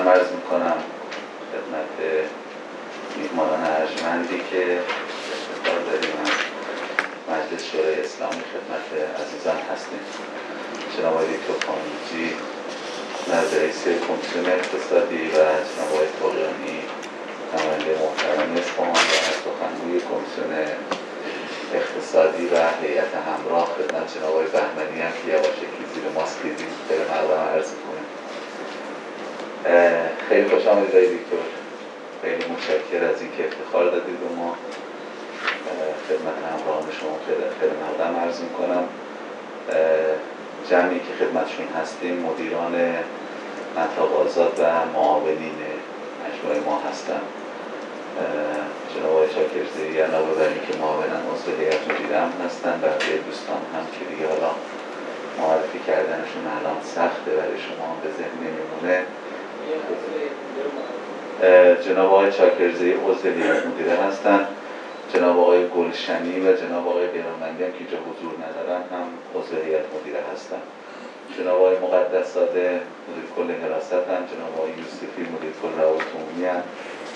سلام عرض می‌کنم خدمت میهمانان ارجمندی که افتخار داریم از مجلس شورای اسلامی خدمت عزیزان هستیم جناب آقای دکتر خانوجی رئیس کمیسیون اقتصادی و جناب آقای طغیانی نماینده محترم اصفهان و سخنگوی کمیسیون اقتصادی و هیئت همراه خدمت جناب آقای بهمنی هم که یواشکی زیر ماسک دیدیم خیلی مقدم عرض کنیم خیلی خوش آمدید آقای دکتر خیلی متشکر از اینکه افتخار دادید به ما خدمت همراهان شما خیلی خیلی مقدم عرض می‌کنم جمعی که خدمتشون هستیم مدیران منطقه آزاد و معاونین مجموعه ما هستن. جناب آقای شاکرزی علاوه بر اینکه معاونن عضو هیئت مدیره هم هستن بقیه دوستان هم که دیگه حالا معرفی کردنشون الان سخته برای شما هم به ذهن نمیمونه. جناب آقای چاکرزی عضو هیئت مدیره هستن. جناب آقای گلشنی و جناب آقای بیرانمندی هم که اینجا حضور ندارن هم عضو هیئت مدیره هستن. جناب آقای مقدس ساده مدیر کل حراست هم جناب آقای یوسفی مدیر کل روابط عمومی هم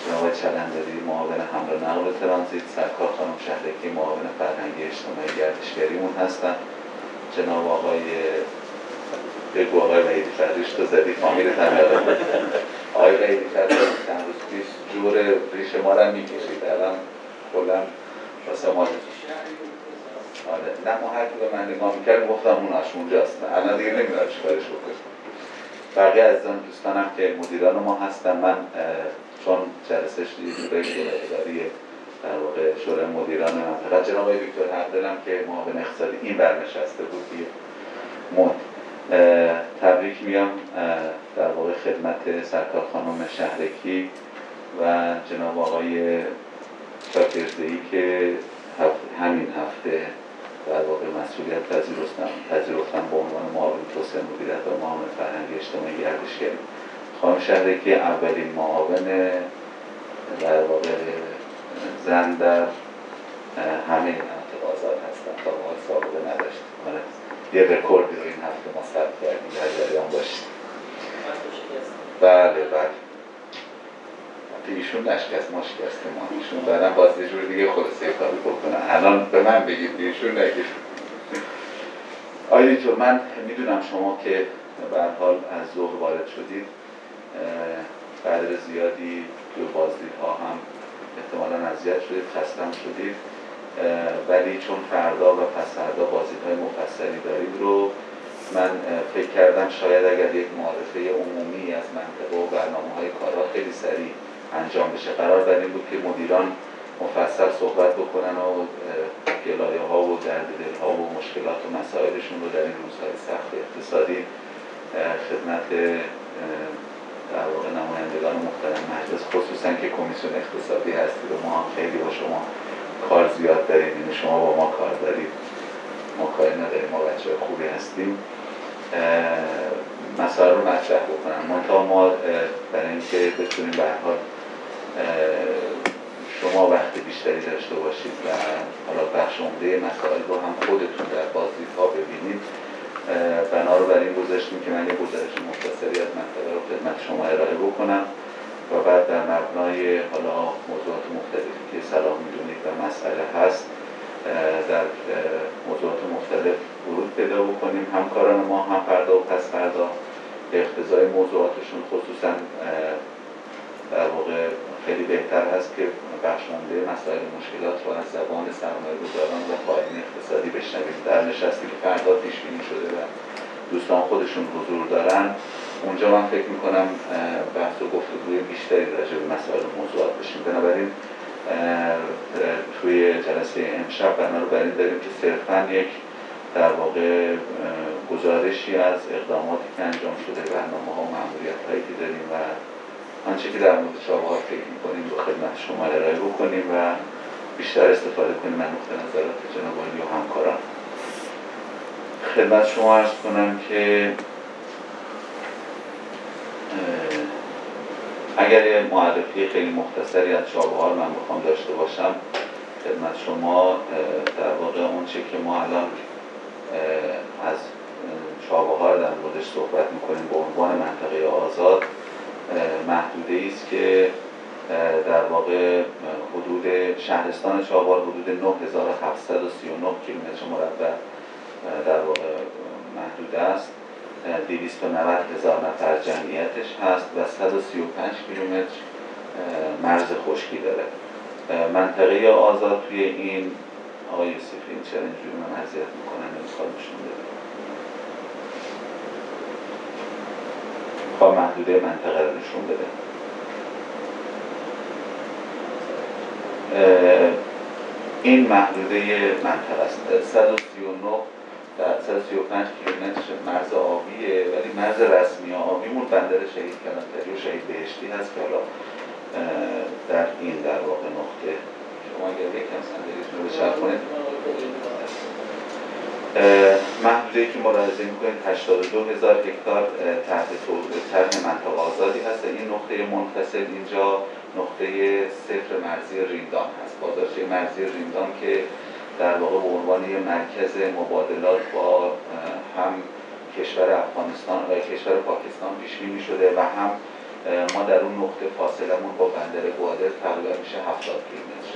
جناب آقای چلندری معاون حمل و نقل ترانزیت سرکار خانم شهرکی معاون فرهنگی اجتماعی گردشگریمون هستن. جناب آقای بگو آقای وحیدی فریش تو زدی فامیل تمیاده آقای وحیدی فریش چند روز پیش جور ریش ما رو می‌کشید. الان کلا واسه ما آره. نه ما هر به من نگاه می‌کرد گفتم اون اونجاست الان دیگه نمی‌دونم چیکارش بکنم. بقیه از اون دوستانم که مدیران ما هستن. من چون جلسه شروع اداری در واقع شورای مدیران منطقه جناب دکتر حقدلم که معاون اقتصادی این برنشسته بود دیگه مد. تبریک میگم در واقع خدمت سرکار خانم شهرکی و جناب آقای شاکرزهی که همین هفته در واقع مسئولیت پذیرفتن پذیرفتن به عنوان معاون توسعه مدیریت و معاون فرهنگی اجتماعی گردشگری خانم شهرکی اولین معاون در واقع زن در همه مناطق آزاد هستن تا ما سابقه نداشتیم آره. یه رکوردی رو این هفته ما ثبت کردیم. در جریان باشید بله بله. ایشون نشکست ما شکسته ما ایشون بعدم باز یه جور دیگه خلاصه کاری بکنن الان به من بگید ایشون نگید. آیدی تو من می‌دونم شما که به حال از ظهر وارد شدید قدر زیادی تو بازدیدها هم احتمالا اذیت شدید خستم شدید ولی چون فردا و پس فردا بازدیدهای مفصلی دارید رو من فکر کردم شاید اگر یک معرفه عمومی از منطقه و برنامه های کارها خیلی سریع انجام بشه. قرار بر این بود که مدیران مفصل صحبت بکنن و گلایه ها و درد دل ها و مشکلات و مسائلشون رو در این روزهای سخت اقتصادی خدمت در واقع نمایندگان محترم مجلس خصوصا که کمیسیون اقتصادی هستید و ما هم خیلی با شما کار زیاد داریم. یعنی شما با ما کار دارید. ما کاری نداریم. ما بچه خوبی هستیم. مسائل رو مطرح بکنم. ما برای اینکه بتونیم به حال شما وقت بیشتری داشته باشید و حالا بخش عمده مسائل رو هم خودتون در بازدیدها ببینید. بنا رو بر این گذاشتیم که من یه گزارش مختصری از منطقه رو خدمت شما ارائه بکنم و بعد در مبنای حالا موضوعات مختلفی که صلاح می‌دونید و مسئله هست در موضوعات مختلف ورود پیدا بکنیم. همکاران ما هم فردا و پس فردا به اقتضای موضوعاتشون خصوصا در واقع خیلی بهتر هست که بخشنده مسائل مشکلات رو از زبان سرمایه گذاران و قائمین اقتصادی بشنویم. در نشستی که فردا پیش بینی شده و دوستان خودشون حضور دارن اونجا من فکر می‌کنم بحث و گفتگوی بیشتری راجع به مسائل موضوعات بشیم. بنابراین توی جلسه امشب بنا رو برای داریم که صرفا یک در واقع گزارشی از اقداماتی که انجام شده برنامه ها و معمولیت هایی که داریم و آنچه که در مورد چابهار فکر می‌کنیم رو خدمت شما ارائه بکنیم و بیشتر استفاده کنیم من نقطه نظرات جناب و همکاران. خدمت شما ارز کنم که اگر معرفی خیلی مختصری از چابهار من بخوام داشته باشم خدمت شما در واقع اون چه که ما الان از چابهار در موردش صحبت می‌کنیم به عنوان منطقه آزاد محدوده است که در واقع حدود شهرستان چابار حدود 9739 کیلومتر مربع در واقع محدوده است. 290 هزار نفر جمعیتش هست و 135 کیلومتر مرز خشکی داره. منطقه آزاد توی این آقای یوسفی چرا اینجوری من اذیت می‌کنن نمی‌خواد نشون خواه محدوده منطقه رو نشون بده. این محدوده منطقه است. 139 در 135 کیلومتر مرز آبیه ولی مرز رسمی آبیمون بندر شهید کلانتری و شهید بهشتی هست که حالا در این در واقع نقطه. شما اگر یکم صندلیتون رو بچرخ محدوده که ملاحظه می‌کنید 82 هزار هکتار تحت طرح منطقه آزادی هست این نقطه منفصل اینجا نقطه صفر مرزی ریندان هست. بازارچه مرزی ریندان که در واقع به عنوان یه مرکز مبادلات با هم کشور افغانستان و کشور پاکستان پیش بینی شده و هم ما در اون نقطه فاصلمون با بندر گوادر تقریبا میشه 70 کیلومتر.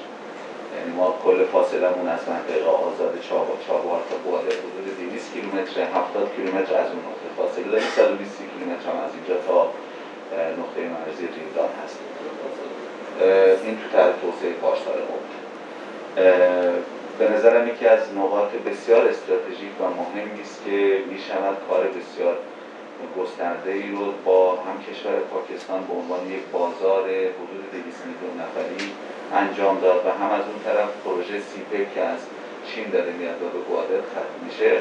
یعنی ما کل فاصلمون از منطقه آزاد چابا چابهار تا گوادر حدود 200 کیلومتر 70 کیلومتر از اون نقطه فاصله داریم. 120 کیلومتر هم از اینجا تا نقطه مرزی ریندان هست. این تو طرح توسعه پاسدار به نظرم یکی از نقاط بسیار استراتژیک و مهمی است که می شود کار بسیار گسترده ای رو با هم کشور پاکستان به عنوان یک بازار حدود 200 میلیون نفری انجام داد و هم از اون طرف پروژه سیپک که از چین داره میاد به گوادر ختم میشه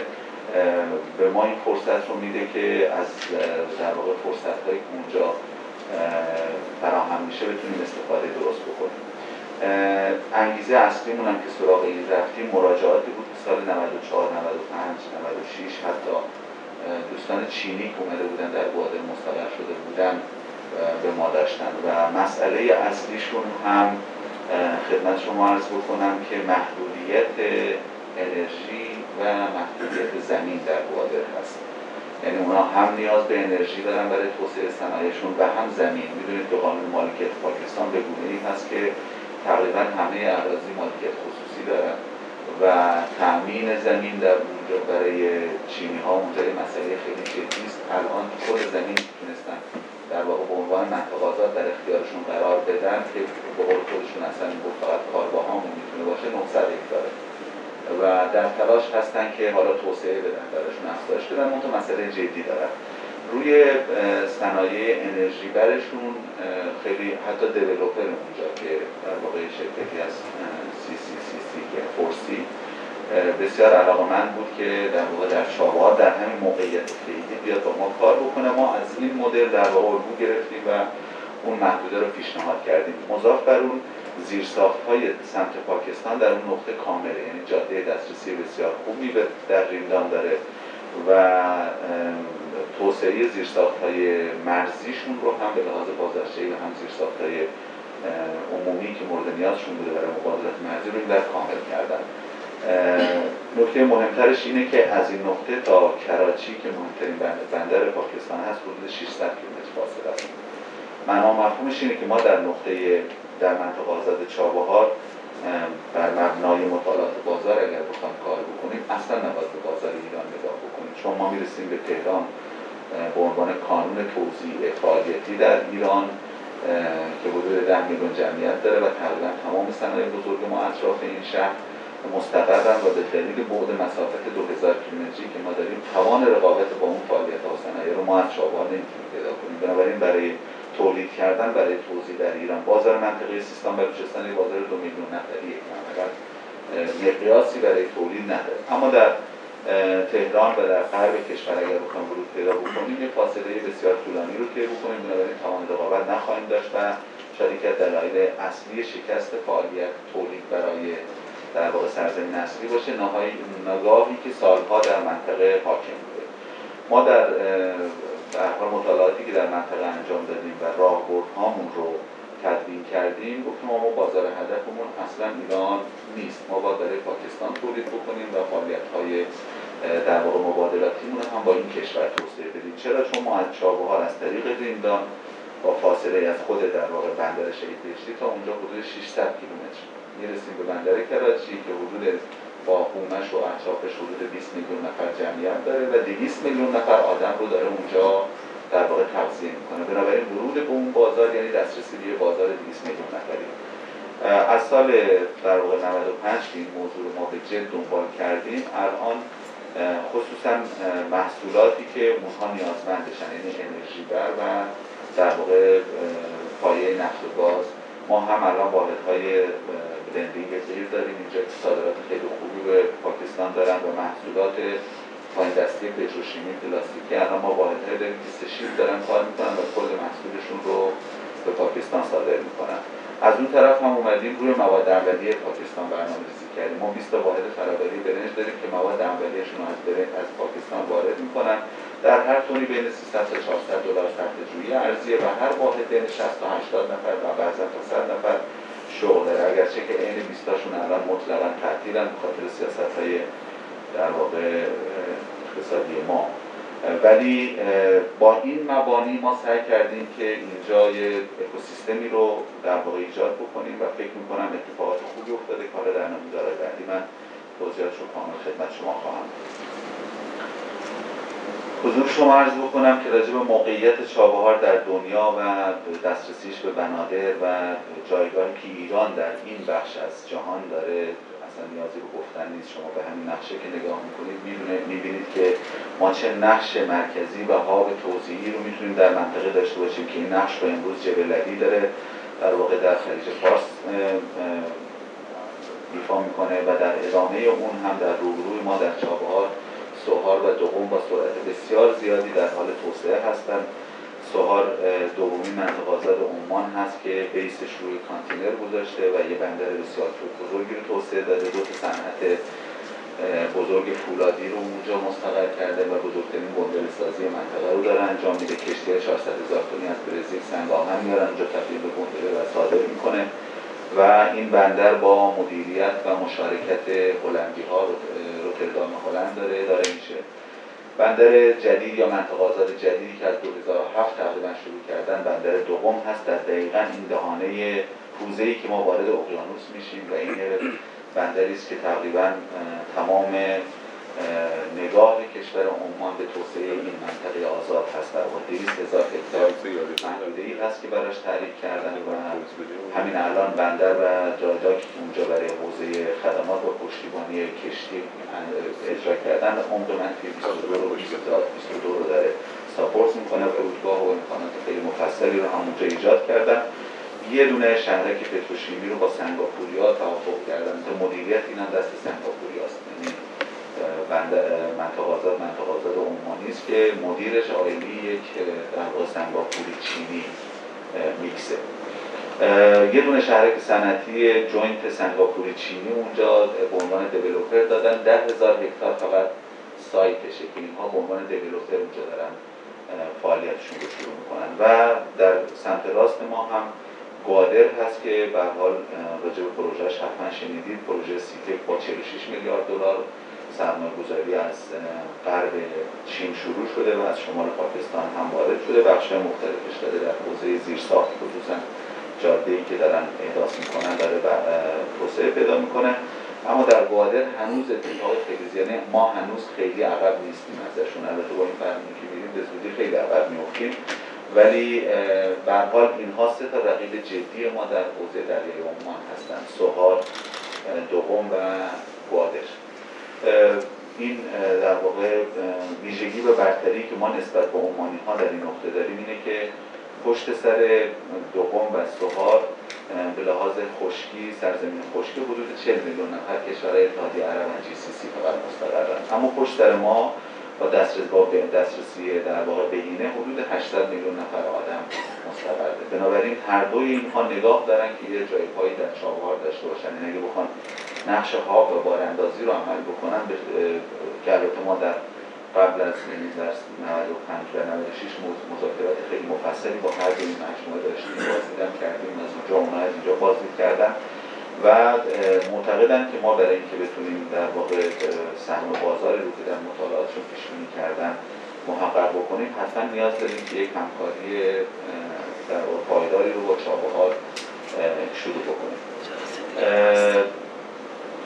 به ما این فرصت رو میده که از در واقع فرصت های اونجا فراهم میشه بتونیم استفاده درست بکنیم. انگیزه اصلیمون هم که سراغ این رفتیم مراجعاتی بود سال 94 95 96 حتی دوستان چینی که اومده بودن در گوادر مستقر شده بودن به ما داشتن. و مسئله اصلیشون هم خدمت شما عرض بکنم که محدودیت انرژی و محدودیت زمین در گوادر هست. یعنی اونا هم نیاز به انرژی دارن برای توسعه صنایعشون و هم زمین. می‌دونید که قانون مالکیت پاکستان به گونه ای هست که تقریبا همه اراضی مالکیت خصوصی دارن. و تأمین زمین در اونجا برای چینی ها اونجا مسئله خیلی جدی است. الان کل زمین تونستن در واقع به عنوان آزاد در اختیارشون قرار بدن که به قول خودشون اصلا فقط کارگاهامون می‌تونه باشه 900 هکتاره و در تلاش هستن که حالا توسعه بدن براشون افزایش بدن اون مسئله جدی دارن روی صنایع انرژی برشون خیلی حتی دیولوپر اونجا که در واقع شرکتی از سی سی سی سی که فورسی بسیار علاقه بود که در واقع در چابهار در همین موقعیت فعلی بیاد با ما کار بکنه. ما از این مدل در واقع الگو گرفتیم و اون محدوده رو پیشنهاد کردیم. مضاف بر اون زیرساخت های سمت پاکستان در اون نقطه کامله یعنی جاده دسترسی بسیار خوبی در ریندان داره و توسعه زیرساخت های مرزیشون رو هم به لحاظ بازرشهی و هم زیرساخت های عمومی که مورد نیازشون بوده برای مبادلات مرزی رو در کامل کردن. نکته مهمترش اینه که از این نقطه تا کراچی که مهمترین بندر پاکستان هست حدود 600 کیلومتر فاصله است. معنا مفهومش اینه که ما در نقطه در منطقه آزاد چابهار بر مبنای مطالعات بازار اگر بخوام کار بکنیم اصلا نباید به بازار ایران نگاه بکنیم. چون ما می‌رسیم به تهران به عنوان کانون توزیع فعالیتی در ایران. که حدود ده میلیون جمعیت داره و تقریبا تمام صنایع بزرگ ما اطراف این شهر مستقرن و به دلیل بعد مسافت 2000 کیلومتری که ما داریم توان رقابت با اون فعالیت ها و صنایع رو ما از چابهار نمی‌تونیم پیدا کنیم. بنابراین برای تولید کردن برای توزیع در ایران بازار منطقه سیستان بلوچستان بازار دو میلیون نفری فقط مقیاسی برای تولید نداره. اما در تهران و در غرب کشور اگر بخوام ورود پیدا بکنیم یه فاصله بسیار طولانی رو طی بکنیم. بنابراین توان رقابت نخواهیم داشت و شاید یکی از دلایل اصلی شکست فعالیت تولید برای در واقع سرزمین اصلی باشه. نگاهی که سالها در منطقه حاکم بوده. ما در در مطالعاتی که در منطقه انجام دادیم و راهبردهامون رو تدوین کردیم گفتیم ما بازار هدفمون اصلا ایران نیست. ما برای پاکستان تولید بکنیم و فعالیت های در واقع مبادلاتیمون هم با این کشور توسعه بدیم. چرا؟ چون ما از چابهار از طریق زندان با فاصله از خود در واقع بندر شهید بهشتی تا اونجا حدود 600 کیلومتر. می‌رسیم به بندر کراچی که حدود با هومش و اطرافش حدود 20 میلیون نفر جمعیت داره و 200 میلیون نفر آدم رو داره اونجا در واقع تغذیه می‌کنه. بنابراین ورود به اون بازار یعنی دسترسی به بازار 200 میلیون نفری. از سال در واقع 95 که این موضوع رو ما به جد دنبال کردیم الان خصوصا محصولاتی که اونها نیازمندشن یعنی انرژی بر و در واقع پایه نفت و گاز. ما هم الان واحدهای بلندینگ غیر داریم. اینجا صادرات خیلی خوبی به پاکستان دارن و محصولات پایین دستی پتروشیمی پلاستیکی. الان ما واحدهای داریم که سشیل دارن کار می‌کنن و کل محصولشون رو به پاکستان صادر می‌کنن. از اون طرف هم اومدیم روی مواد اولیه پاکستان برنامه ریزی کردیم. ما 20 واحد فرآوری برنج داریم که مواد اولیه‌شون از برنج از پاکستان وارد می‌کنن. در هر تونی بین 300 تا 400 دلار تحت جویی ارزیه و هر واحد بین 60 تا 80 نفر و بعضا تا 100 نفر شغل داره. اگرچه که عین 20 تاشون الان مطلقا تعطیلن به خاطر سیاست های در واقع اقتصادی ما. ولی با این مبانی ما سعی کردیم که اینجا یه اکوسیستمی رو در واقع ایجاد بکنیم و فکر می‌کنم اتفاقات خوبی افتاده. کار در نمودارهای بعدی من توضیحات رو کامل خدمت شما خواهم حضور شما عرض بکنم که راجع به موقعیت چابهار در دنیا و دسترسیش به بنادر و جایگاهی که ایران در این بخش از جهان داره اصلا نیازی به گفتن نیست. شما به همین نقشه که نگاه می‌کنید می‌بینید که ما چه نقش مرکزی و هاب توضیحی رو می‌تونیم در منطقه داشته باشیم که این نقش به امروز جبلدی داره. در واقع در خلیج فارس ایفا می‌کنه و در ادامه اون هم در روبروی ما در چابهار سوهار و دوم با سرعت بسیار زیادی در حال توسعه هستند سوهار دومی منطقه آزاد عمان هست که بیسش روی کانتینر گذاشته و یه بندر بسیار بزرگی رو توسعه داده. دو تا صنعت بزرگ فولادی رو اونجا مستقر کرده و بزرگترین بندر سازی منطقه رو داره انجام میده. کشتی 400 هزار تونی از برزیل سنگ آهن میارن اونجا تبدیل به بندر و صادر می‌کنه و این بندر با مدیریت و مشارکت هلندی ها روتردام هلند داره. داره میشه بندر جدید یا منطقه آزاد جدیدی که از 2007 تقریبا شروع کردن بندر دوم هست. در دقیقا این دهانه ای که ما وارد اقیانوس میشیم و این بندری است که تقریبا تمام نگاه کشور عمان به توسعه این منطقه آزاد هست. در واقع 200 هزار هکتار محدوده ای هست که براش تعریف کردن و همین الان بندر و جاجا که اونجا برای حوزه خدمات و پشتیبانی کشتی اجرا کردن عمق منفی 22 رو 22 رو داره ساپورت می‌کنه فرودگاه و امکانات خیلی مفصلی رو همونجا ایجاد کردن. یه دونه شهرک پتروشیمی رو با سنگاپوری ها توافق کردن. مدیریت این هم دست سنگاپوری هست. یعنی منطقه آزاد منطقه آزاد عمانی است که مدیرش آیلی یک در واقع سنگاپوری چینی میکسه. یه دونه شهرک صنعتی joint سنگاپوری چینی اونجا به عنوان developer دادن. ده هزار هکتار فقط سایتشه که اینها به عنوان developer اونجا دارن فعالیتشون رو شروع می‌کنن. و در سمت راست ما هم گوادر هست که به حال راجع به پروژهش حتما شنیدید. پروژه سی‌پک با 46 میلیارد دلار سرمایه گذاری از غرب چین شروع شده و از شمال پاکستان هم وارد شده. بخش مختلفش داره در حوزه زیرساخت خصوصا جاده ای که دارن احداث می‌کنن داره توسعه پیدا می‌کنه. اما در گوادر هنوز اتفاق خیلی زیاده ما هنوز خیلی عقب نیستیم ازشون. البته با این فرمی که میریم به زودی خیلی عقب میفتیم ولی به حال اینها سه تا رقیب جدی ما در حوزه دریای عمان هستند سوهار دوم و گوادر این در واقع ویژگی و برتری که ما نسبت به عمانی ها در این نقطه داریم اینه که پشت سر دوم و سوهار به لحاظ خشکی سرزمین خشکی حدود 40 میلیون نفر کشورهای اتحادیه عرب و جی سی سی فقط مستقرن. اما پشت سر ما با دسترسی دسترسی در واقع بهینه حدود 80 میلیون نفر آدم. مستقره بنابراین هر دوی اینها نگاه دارن که یه جای پایی در چابهار داشته باشن. این اگه بخوان نقش ها و باراندازی رو عمل بکنن که البته ما در قبل از یعنی در 95 و 96 مذاکرات خیلی مفصلی با هر این مجموعه داشتیم بازدیدم کردیم از اونجا اونا از اینجا بازدید کردن و معتقدن که ما برای اینکه بتونیم در واقع سهم بازار رو که در مطالعاتشون پیش بینی کردن محقق بکنیم حتما نیاز داریم که یک همکاری در پایداری رو با چابهار شروع بکنیم.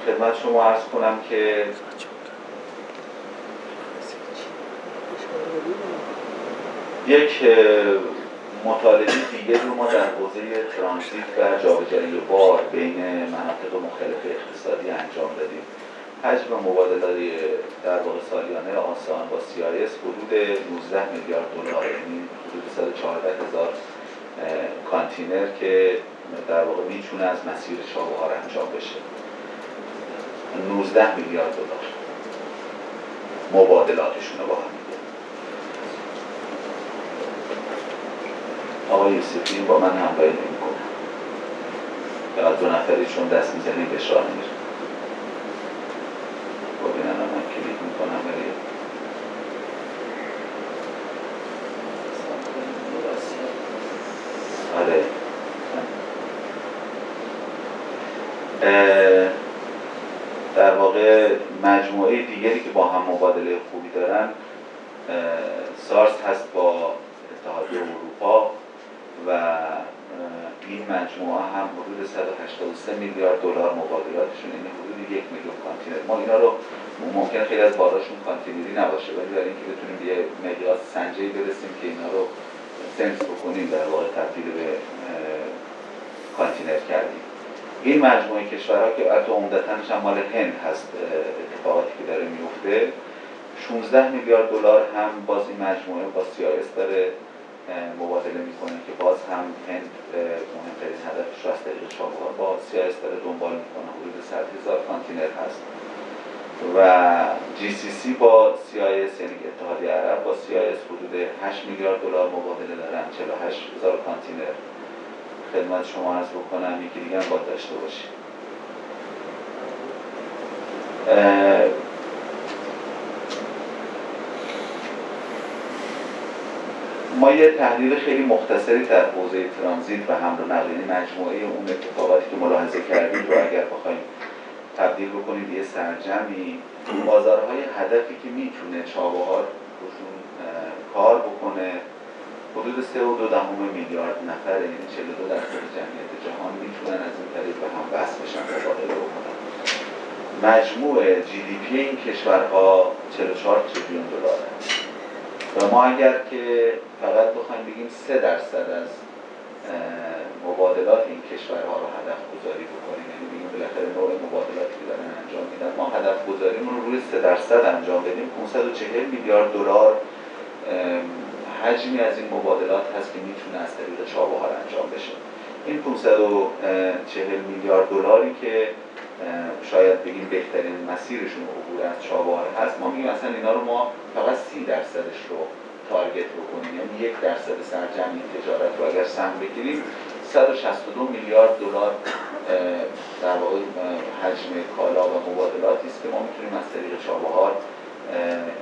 خدمت شما عرض کنم که یک مطالعه دیگه رو ما در حوزه ترانزیت و جابجایی بار بین مناطق مختلف اقتصادی انجام دادیم. حجم مبادلات در واقع سالیانه آسان با CIS حدود 19 میلیارد دلار یعنی حدود 114 هزار کانتینر که در واقع می‌تونه از مسیر شابهار انجام بشه. 19 میلیارد دلار. مبادلاتشون با هم آقای یوسفی با من همراهی نمی‌کنه فقط دو نفری چون دست می‌زنیم به شاه میره ببینن من کلیک می‌کنم ولی آره در واقع مجموعه دیگری که با هم مبادله خوبی دارن سارک هست با اتحادیه اروپا و این مجموعه هم حدود 183 میلیارد دلار مبادلاتشون یعنی حدود یک میلیون کانتینر. ما اینا رو ممکن خیلی از باراشون کانتینری نباشه ولی برای اینکه بتونیم یه مقیاس سنجی برسیم که اینا رو sense بکنیم در واقع تبدیل به کانتینر کردیم. این مجموعه کشورها که حتی عمدتاش هم مال هند هست اتفاقاتی که داره میفته. 16 میلیارد دلار هم باز این مجموعه با CIS داره مبادله می‌کنه که باز هم هند مهمترین هدفش رو از طریق چابهار با CIS داره دنبال می‌کنه. حدود 100 هزار کانتینر هست. و GCC با CIS یعنی اتحادیه عرب با CIS حدود 8 میلیارد دلار مبادله دارن 48 هزار کانتینر. خدمت شما عرض بکنم یکی دیگه هم باید داشته باشیم ما یه تحلیل خیلی مختصری در حوزه ترانزیت و حمل و نقل مجموعه اون اتفاقاتی که ملاحظه کردیم رو اگر بخوایم تبدیل بکنیم به یه سرجمی. بازارهای هدفی که می‌تونه چابهار کار بکنه حدود سه و دو دهم میلیارد نفر یعنی 42 درصد جمعیت جهان می‌تونن از این طریق به هم بس بشن مبادله بکنن مجموع جی دی پی این کشورها 44 تریلیون دلار و ما اگر که فقط بخوایم بگیم سه درصد از مبادلات این کشورها رو هدف گذاری بکنیم یعنی بگیم بالاخره نوع مبادلاتی که دارن انجام میدن ما هدف گذاریمون رو روی سه درصد انجام بدیم. 540 میلیارد دلار حجمی از این مبادلات هست که می‌تونه از طریق چابهار انجام بشه. این 540 میلیارد دلاری که شاید بگیم بهترین مسیرشون عبور از چابهار هست ما میگیم اصلا اینا رو ما فقط سی درصدش رو تارگت بکنیم. یعنی یک درصد سرجمی تجارت رو اگر سهم بگیریم 162 میلیارد دلار در واقع حجم کالا و مبادلاتی است که ما می‌تونیم از طریق چابهار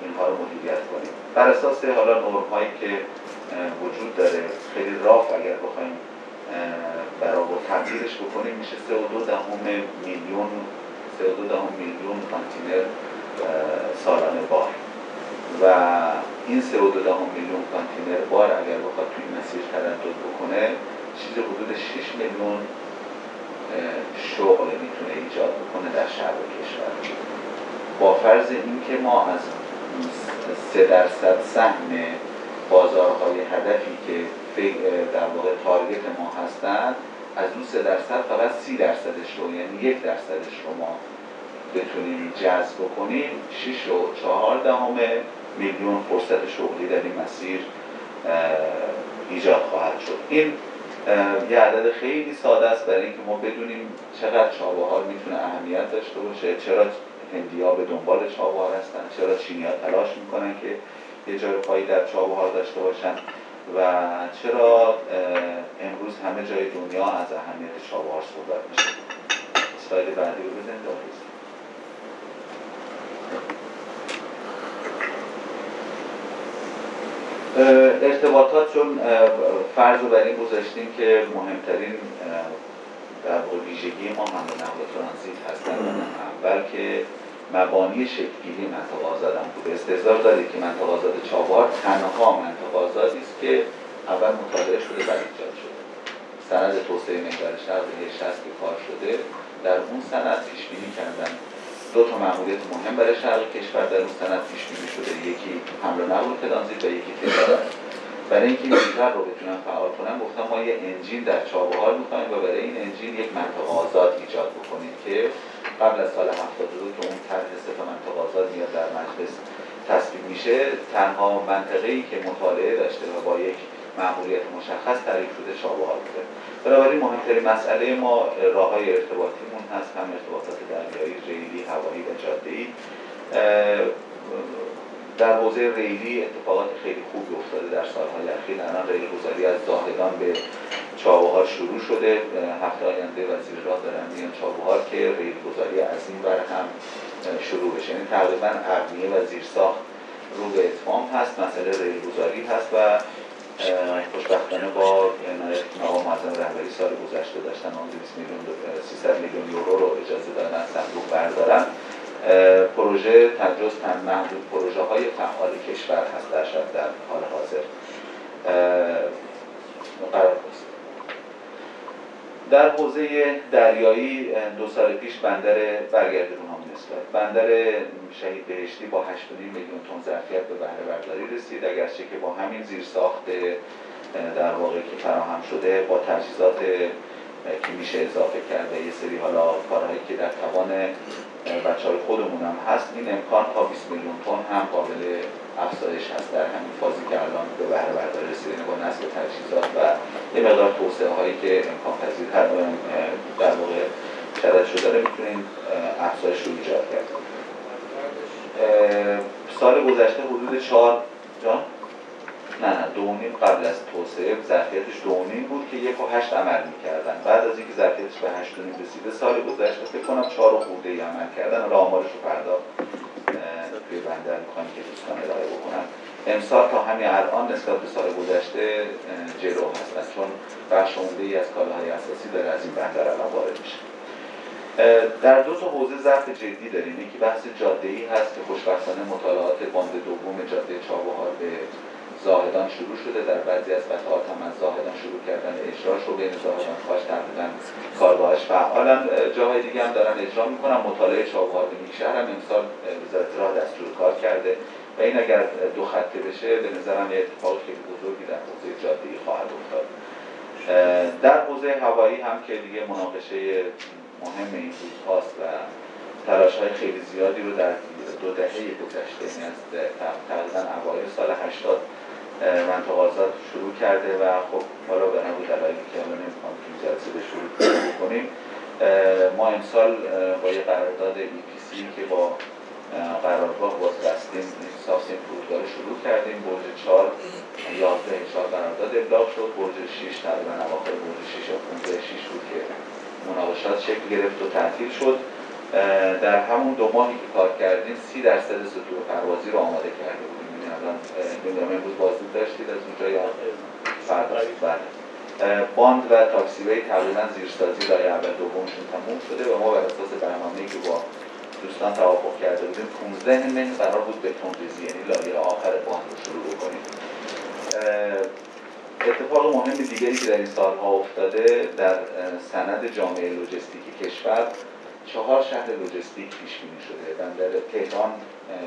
اینها رو مدیریت کنیم. بر اساس حالا نرم هایی که وجود داره خیلی راف اگر بخوایم برابر تبدیلش بکنیم میشه 3.2 دهم میلیون 3.2 دهم میلیون کانتینر سالانه بار. و این 3.2 دهم میلیون کانتینر بار اگر بخواد توی مسیر تردد بکنه چیز حدود 6 میلیون شغل می‌تونه ایجاد بکنه در شهر کشور. با فرض اینکه ما از 3 درصد سهم بازارهای هدفی که در واقع تارگت ما هستند از اون 3 درصد فقط 30 درصدش رو یعنی یک درصدش رو ما بتونیم جذب کنیم 6 و 4 دهم میلیون فرصت شغلی در این مسیر ایجاد خواهد شد. این یه عدد خیلی ساده است برای اینکه ما بدونیم چقدر چابهار می‌تونه اهمیت داشته باشه چرا هندیا به دنبال چابهار هستن. چرا چینی ها تلاش می‌کنن که یه جای پایی در چابهار داشته باشن. و چرا امروز همه جای دنیا از اهمیت چابهار صحبت میشه؟ اسلاید بعدی رو بزنید ارتباطات چون فرض رو بر این گذاشتیم که مهمترین در ویژگی ما هم نقل ترانزیت هستن هم بلکه مبانی شکلگیری منطقه آزادم بوده استظهار دارید که منطقه آزاد چابهار تنها منطقه آزادی است که اول مطالعه شده بعد ایجاد شده. سند توسعه محور شهر به 60 کار شده. در اون سند پیش بینی کردن. دو تا مأموریت مهم برای شرق کشور در اون سند پیش بینی شده. یکی حمل و نقل ترانزیت و یکی تجارت برای اینکه این رو بتونن فعال کنن گفتم ما یه انجین در چابهار می‌خوایم و برای این انجین یک منطقه آزاد ایجاد بکنیم که قبل از سال 72 که اون طرح سه تا منطقه آزاد میاد در مجلس تصویب میشه تنها منطقه ای که مطالعه داشته و با یک مأموریت مشخص تعریف شده چابهار بوده. بنابراین مهمترین مسئله ما راه های ارتباطیمون هست هم ارتباطات دریایی، ریلی، هوایی و جاده‌ای. در حوزه ریلی اتفاقات خیلی خوبی افتاده در سالهای اخیر الان ریل گذاری از زاهدان به چابهار شروع شده. هفته آینده وزیر راه دارن میان چابهار که ریل گذاری از این بر هم شروع بشه. یعنی تقریبا ابنیه و زیرساخت رو به اتمام هست مسئله ریل گذاری هست و خوشبختانه با مقام معظم رهبری سال گذشته داشتن آن 200 میلیون 300 میلیون یورو رو اجازه دادن از صندوق بردارن. پروژه تجرز تن محدود پروژه های فعال کشور هست در شد در حال حاضر. قرار در حوزه دریایی دو سال پیش بندر برگردون هم نسبت. بندر شهید بهشتی با 8.5 میلیون تن ظرفیت به بهره برداری رسید. اگرچه که با همین زیر ساخت در واقع که فراهم شده با تجهیزات که میشه اضافه کرده یه سری حالا کارهایی که در توان بچه های خودمون هم هست این امکان تا 20 میلیون تن هم قابل افزایش هست. در همین فازی که الان به بهره برداری رسیده با نصب تجهیزات و یه مقدار توسعه هایی که امکان پذیر در واقع شده رو می‌تونیم افزایش رو ایجاد کرد. سال گذشته حدود 4 جان؟ نه نه دونیم قبل از توسعه ظرفیتش دونیم بود که یک و هشت عمل می‌کردن. بعد از اینکه ظرفیتش به هشت دونیم رسیده سال گذشته فکر کنم چهار و خورده ای عمل کردن. و آمارش رو فردا توی بندر می‌خوایم که دوستان ارائه بکنم امسال تا همین الان نسبت به سال گذشته جلو هستن چون بخش عمده ای از کالاهای اساسی داره از این بندر الان وارد میشه. در دو تا حوزه ضعف جدی داریم. یکی بحث جاده ای هست که خوشبختانه مطالعات باند دوم جاده چابهار به زاهدان شروع شده در بعضی از قطعات هم از زاهدان شروع کردن اجراش رو بین زاهدان خواهش تقریبا کارگاهش فعالن جاهای دیگه هم دارن اجرا می‌کنن. مطالعه چابهار به شهر هم امسال وزارت راه دستور کار کرده. و این اگر دو خطه بشه به نظرم یه اتفاق خیلی بزرگی در حوزه جاده ای خواهد افتاد. در حوزه هوایی هم که دیگه مناقشه مهم این هاست و تلاش های خیلی زیادی رو در دو دهه گذشته یعنی از تقریبا اوایل سال 80 منطقه آزاد شروع کرده و خب حالا به نبود دلایلی که الان نمی‌خوام تو جلسه به شروع کنیم ما امسال با یه قرارداد EPC که با قرارگاه باز بستیم ساخت این فرودگاه شروع کردیم. برج 4 11 امسال قرارداد ابلاغ شد. برج 6 تقریبا اواخر برج 6 یا 15 6 بود که مناقشات شکل گرفت و تعطیل شد. در همون دو ماهی که کار کردیم سی درصد سطوح پروازی رو آماده کرده یعنی الان نمی‌دونم امروز بازدید داشتید؟ از اونجا یا فردا؟ بله. باند و تاکسیوی تقریبا زیرسازی لایه اول دومشون تموم شده و ما بر اساس برنامه‌ای که با دوستان توافق کرده بودیم 15 من قرار بود بتن‌ریزی یعنی لایه آخر باند رو شروع بکنیم. اتفاق مهم دیگری که در این سالها افتاده در سند جامع لوجستیکی کشور چهار شهر لوجستیک پیش بینی شده. بندر تهران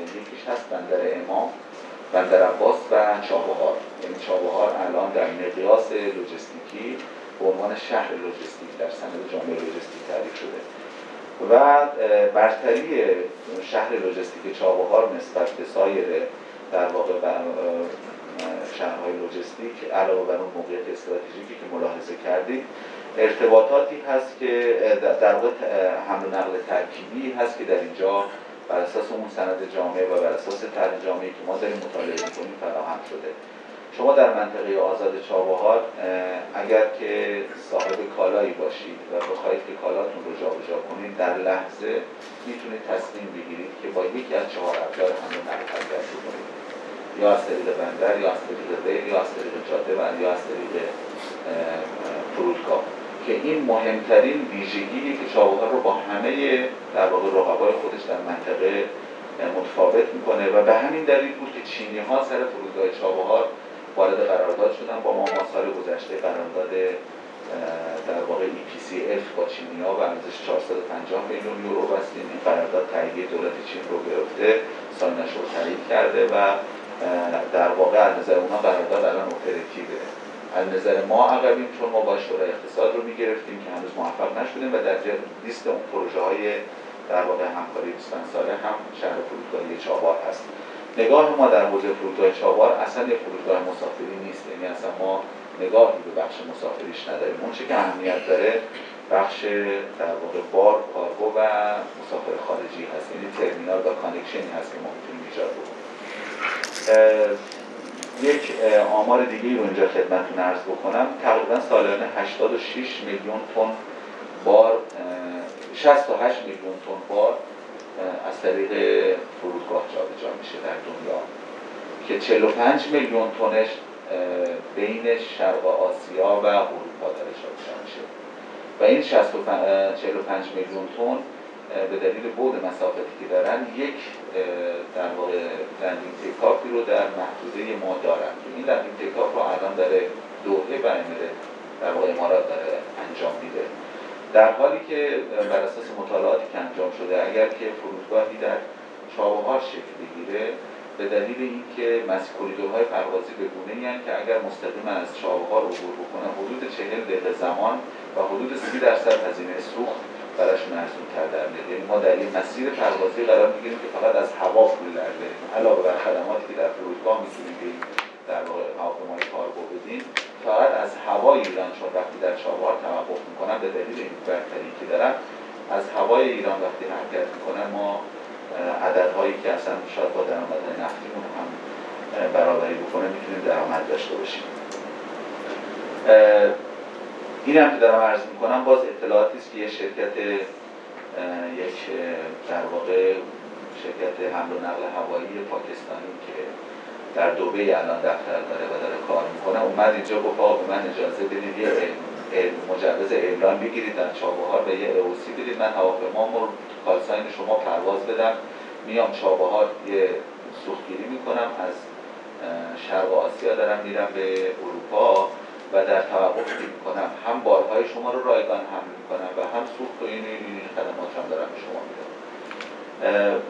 یکیش هست بندر امام. بندر عباس و چابهار. یعنی چابهار الان در مقیاس لوجستیکی به عنوان شهر لوجستیک در سند جامع لوجستیک تعریف شده. و برتری شهر لوجستیک چابهار نسبت به سایر در واقع شهرهای لوجستیک علاوه بر اون موقعیت استراتژیکی که ملاحظه کردید ارتباطاتی هست که در واقع حمل نقل ترکیبی هست که در اینجا بر اساس اون سند جامعه و بر اساس طرح جامعه که ما داریم مطالعه می‌کنیم فراهم شده. شما در منطقه آزاد چابهار اگر که صاحب کالایی باشید و بخواهید که کالاتون رو جابجا کنید در لحظه می‌تونید تصمیم بگیرید که با یکی از چهار ابزار حمل و نقل کنید. یا از طریق بندر یا از طریق ریل یا از طریق جاده و یا از طریق فرودگاه. که این مهمترین ویژگی که چابهار رو با همه در واقع رقبای خودش در منطقه متفاوت می‌کنه و به همین دلیل بود که چینی ها سر فرودگاه چابهار وارد قرارداد شدن با ما سال گذشته قرارداد در واقع EPCF با چینی ها و ارزش 450 میلیون یورو بستیم این قرارداد تایید دولت چین رو گرفته ساینش رو تایید کرده و در واقع از نظر اونها قرارداد الان اپراتیوه از نظر ما عقبیم چون ما با شورای اقتصاد رو می‌گرفتیم که هنوز موفق نشدیم و در لیست اون پروژه های در واقع همکاری 25 ساله هم شهر فرودگاهی چابهار هست. نگاه ما در مورد فرودگاه چابهار اصلا یه فرودگاه مسافری نیست. یعنی اصلا ما نگاهی به بخش مسافریش نداریم. اون که اهمیت داره بخش در واقع بار کارگو و مسافر خارجی هست. یعنی ترمینال connection ی هست که ما می‌تونیم ایجاد بکنیم. یک آمار دیگه رو اینجا خدمتتون عرض بکنم. تقریبا سالانه 86 میلیون تن بار 68 میلیون تن بار از طریق فرودگاه جابجا میشه در دنیا. که 45 میلیون تنش بین شرق آسیا و اروپا داره جابجا میشه. و این 45 میلیون تن به دلیل بعد مسافتی که دارن یک در واقع landing takeoff ی رو در محدوده ما دارن این landing takeoff رو الان داره دوحه و در واقع امارات داره انجام میده. در حالی که بر اساس مطالعاتی که انجام شده اگر که فرودگاهی در چابهار شکل بگیره به دلیل اینکه کوریدورهای پروازی به گونه که اگر مستقیم از چابهار عبور بکنه حدود چهل دقیقه زمان و حدود سی درصد هزینه سوخت ارزونتر در میاد. یعنی ما در این مسیر پروازی قرار می‌گیریم که فقط از هوا پول در علاوه بر خدماتی که در فرودگاه می‌تونیم به در واقع هواپیمای کارگو بدیم فقط از هوای ایران چون وقتی در چابهار توقف می‌کنن به دلیل این برتری که دارن از هوای ایران وقتی حرکت می‌کنن ما عددهایی که اصلا شاید با درآمدهای نفتیمون هم برابری بکنه می‌تونیم درآمد داشته باشیم. این هم که دارم عرض می‌کنم باز اطلاعاتی است که یه شرکت یک در واقع شرکت حمل و نقل هوایی پاکستانی که در دوبه الان دفتر داره و داره کار می‌کنه اومد اینجا گفت آقا من اجازه بدید یه مجوز اعلام بگیرید در چابهار به یه اوسی بدید. من هواپیمامو کالساین شما پرواز بدم. میام چابهار یه سوختگیری می‌کنم از شرق آسیا دارم میرم به اروپا. و در توقف می‌کنم. هم بارهای شما رو رایگان هم می‌کنم و هم سوخت و این این خدمات هم دارم به شما میدم.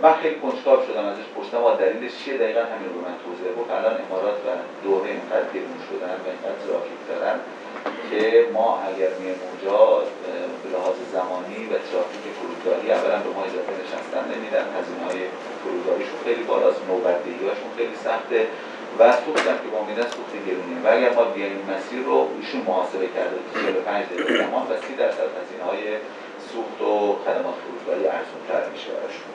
من خیلی کنجکاو شدم ازش پرسیدم دلیلش چیه؟ دقیقا همین رو من توضیح بود الان امارات و دوره اینقدر گرون شدن و اینقدر ترافیک دارن که ما اگر میایم اونجا به لحاظ زمانی و ترافیک فرودگاهی اولا به ما اجازه نشستن نمیدن. هزینه های فرودگاهیشون خیلی بالاست نوبتدهیهاشون خیلی سخته. و سوخت که با میدن سوخت گرونیه و اگر ما بیایم مسیر رو ایشون محاسبه کرده 45 دقیقه زمان و 30 درصد هزینه های سوخت و خدمات فرودگاهی ارزونتر میشه براشون.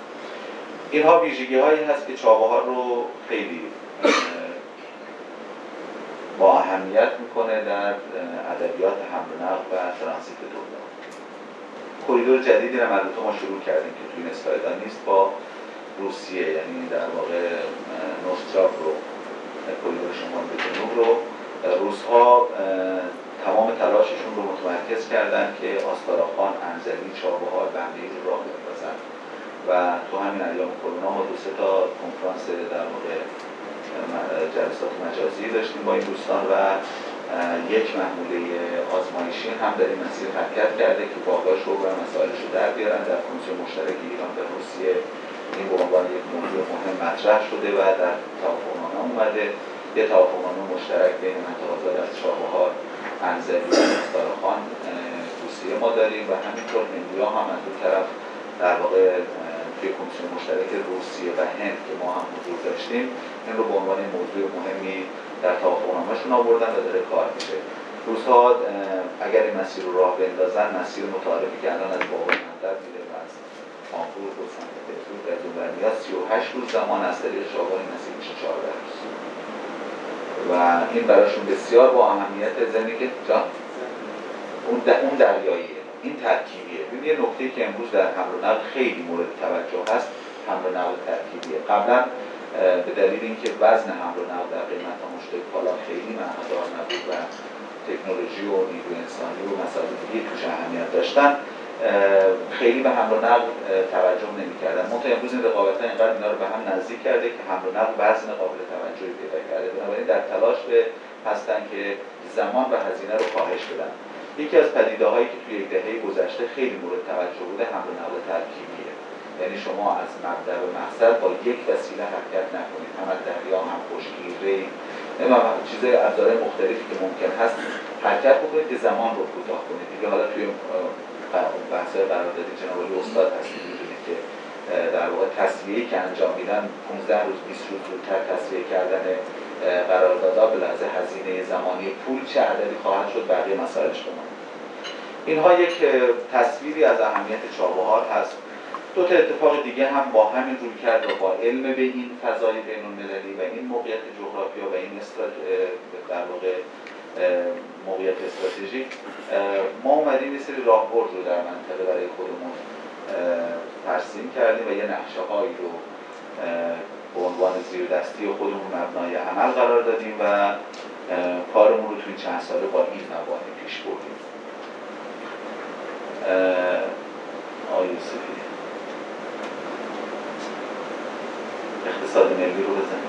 اینها ویژگی هایی هست که چابهار رو خیلی با اهمیت می‌کنه در ادبیات حمل و نقل و ترانزیت دنیا. کوریدور جدیدی رو البته ما شروع کردیم که توی این نیست با روسیه یعنی در واقع نوستراف رو کوریدور شمال به جنوب رو روزها تمام تلاششون رو متمرکز کردن که آستاراخان، انزلی، چابهار، بنده رو راه بندازن. و تو همین ایام کرونا ما دو سه تا کنفرانس در واقع جلسات مجازی داشتیم با این دوستان و یک محموله آزمایشی هم در این مسیر حرکت کرده که باقاش رو و مسائلش رو در بیارن. در کمیسیون مشترک ایران و روسیه این به عنوان یک موضوع مهم مطرح شده و در توافقنامه اومده. یه توافقنامه مشترک بین متقاضا از چابهار انزلی و استارخان روسیه ما داریم و همینطور هندیا هم از اون طرف در واقع توی کمیسیون مشترک روسیه و هند که ما هم حضور داشتیم این رو به عنوان موضوع مهمی در توافقنامهشون آوردن و داره کار میشه. روزها اگر این مسیر رو راه بندازن مسیر متعارفی که الان از بابا مندر میره و از آنفور و از اون برمیاد 38 روز زمان از طریق شاهوار مسیر میشه 14 روز. و این براشون بسیار با اهمیت زنی که جان؟ اون, اون دریاییه. این ترکیبیه. ببین یه نکته که امروز در حمل و نقل خیلی مورد توجه هست حمل و نقل ترکیبیه. قبلا به دلیل اینکه وزن حمل و نقل در قیمت مشتری کالا خیلی معنادار نبود و تکنولوژی و نیروی انسانی و مسائل دیگه توش اهمیت داشتن خیلی به حمل و نقل توجه نمی‌کردن. منتها امروز این رقابت اینقدر اینا رو به هم نزدیک کرده که حمل و نقل وزن قابل توجهی پیدا کرده. بنابراین در تلاش به هستن که زمان و هزینه رو کاهش بدن. یکی از پدیده هایی که توی یک دهه گذشته خیلی مورد توجه بوده حمل و نقل ترکیبیه. یعنی شما از مبدا به مقصد با یک وسیله حرکت نکنید. هم دریا هم خشکی ری چیز ابزارهای مختلفی که ممکن هست حرکت بکنید که زمان رو کوتاه کنید. دیگه حالا توی بحث قراردادی جناب استاد هستید می‌دونید که در واقع تصویه که انجام میدن 15 روز 20 روز زودتر تصویه کردن قراردادها به لحظه هزینه زمانی پول چه عددی خواهد شد بقیه مسائلش بماند اینها یک تصویری از اهمیت چابهار هست. دو تا اتفاق دیگه هم با همین روی کرد و با علم به این فضای بین المللی و این موقعیت جغرافیا و این در واقع موقعیت استراتژیک. ما اومدیم یه سری راهبرد رو در منطقه برای خودمون ترسیم کردیم و یه نقشه هایی رو به عنوان زیردستی خودمون مبنای عمل قرار دادیم و کارمون رو توی چند ساله با این مبانی پیش بردیم. اقتصاد ملی رو بزنیم.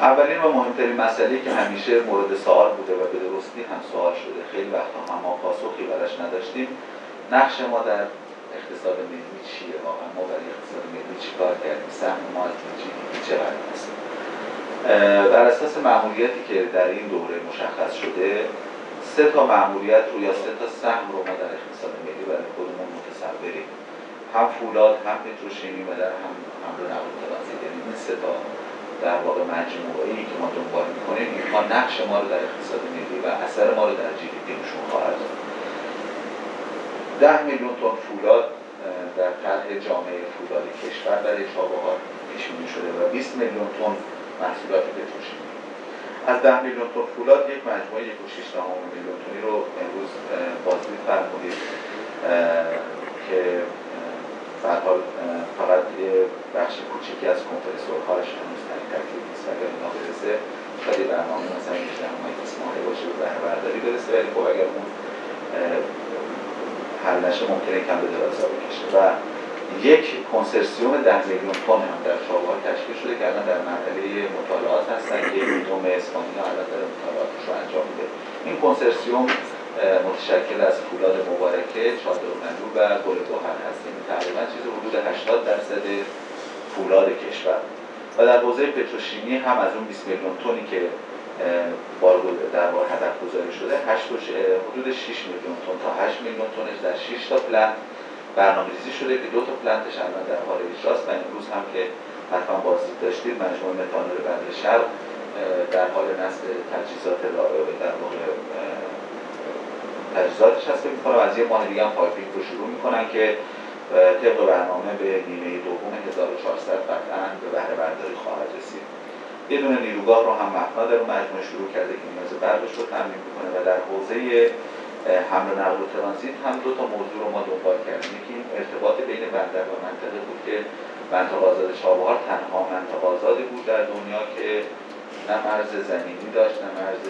اولین و مهمترین مسئله که همیشه مورد سوال بوده و به درستی هم سوال شده. خیلی وقتا هم ما پاسخی براش نداشتیم. نقش ما در اقتصاد ملی چیه واقعا؟ ما برای اقتصاد ملی چی کار کردیم؟ سهم ما از جی چقدر هست؟ بر اساس معمولیتی که در این دوره مشخص شده سه تا معمولیت رو یا سه تا سهم رو ما در اقتصاد ملی برای خودمون متصوریم. هم فولاد هم پتروشیمی و در هم حمل و نقل یعنی این سه تا در واقع مجموعه ای که ما دنبال می‌کنیم اینها نقش ما رو در اقتصاد ملی و اثر ما رو در جی دی نشون خواهد ده میلیون تن فولاد در طرح جامعه فولاد کشور برای چابهار پیش شده و 20 میلیون تن محصولات پتروشیمی از ده میلیون تن فولاد یک مجموعه یک و میلیون تنی رو امروز بازدید فرمودید که حال فقط یه بخش کوچیکی از کمپرسورهاش هنوز تکلیف نیست اگر اینا برسه شاید برنامه مثلا 18 ماه 20 ماهه باشه به بهره برداری برسه ولی خب اگر اون حل نشه ممکنه کم به درازا بکشه. و یک کنسرسیوم ده میلیون تن هم در چابهار تشکیل شده که الان در مرحله مطالعات هستن. که دوم اسپانیا الان داره مطالعاتش رو انجام میده. این کنسرسیوم متشکل از فولاد مبارکه، چادر و گل گوهر هست یعنی تقریبا چیز حدود 80 درصد فولاد کشور. و در حوزه پتروشیمی هم از اون 20 میلیون تونی که بار در بار هدف گذاری شده 8 حدود 6 میلیون تن تا 8 میلیون تنش در 6 تا پلنت برنامه ریزی شده که دو تا پلنتش الان در حال اجراست. و امروز هم که حتما بازدید داشتید مجموعه متانول بدر شرق در حال نصب تجهیزات در واقع تجهیزاتش هست که می‌کنم از یه ماه دیگه هم piping رو شروع می‌کنن که طبق برنامه به نیمه دوم 1400 قطعا به بهره برداری خواهد رسید. یه دونه نیروگاه رو هم مپنا در مجموعه شروع کرده که نیاز برقش رو تامین می‌کنه و در حوزه حمل و نقل و ترانزیت هم دو تا موضوع رو ما دنبال کردیم. یکی ارتباط بین بندر و منطقه بود که منطقه آزاد چابهار تنها منطقه آزادی بود در دنیا که نه مرز زمینی داشت نه مرز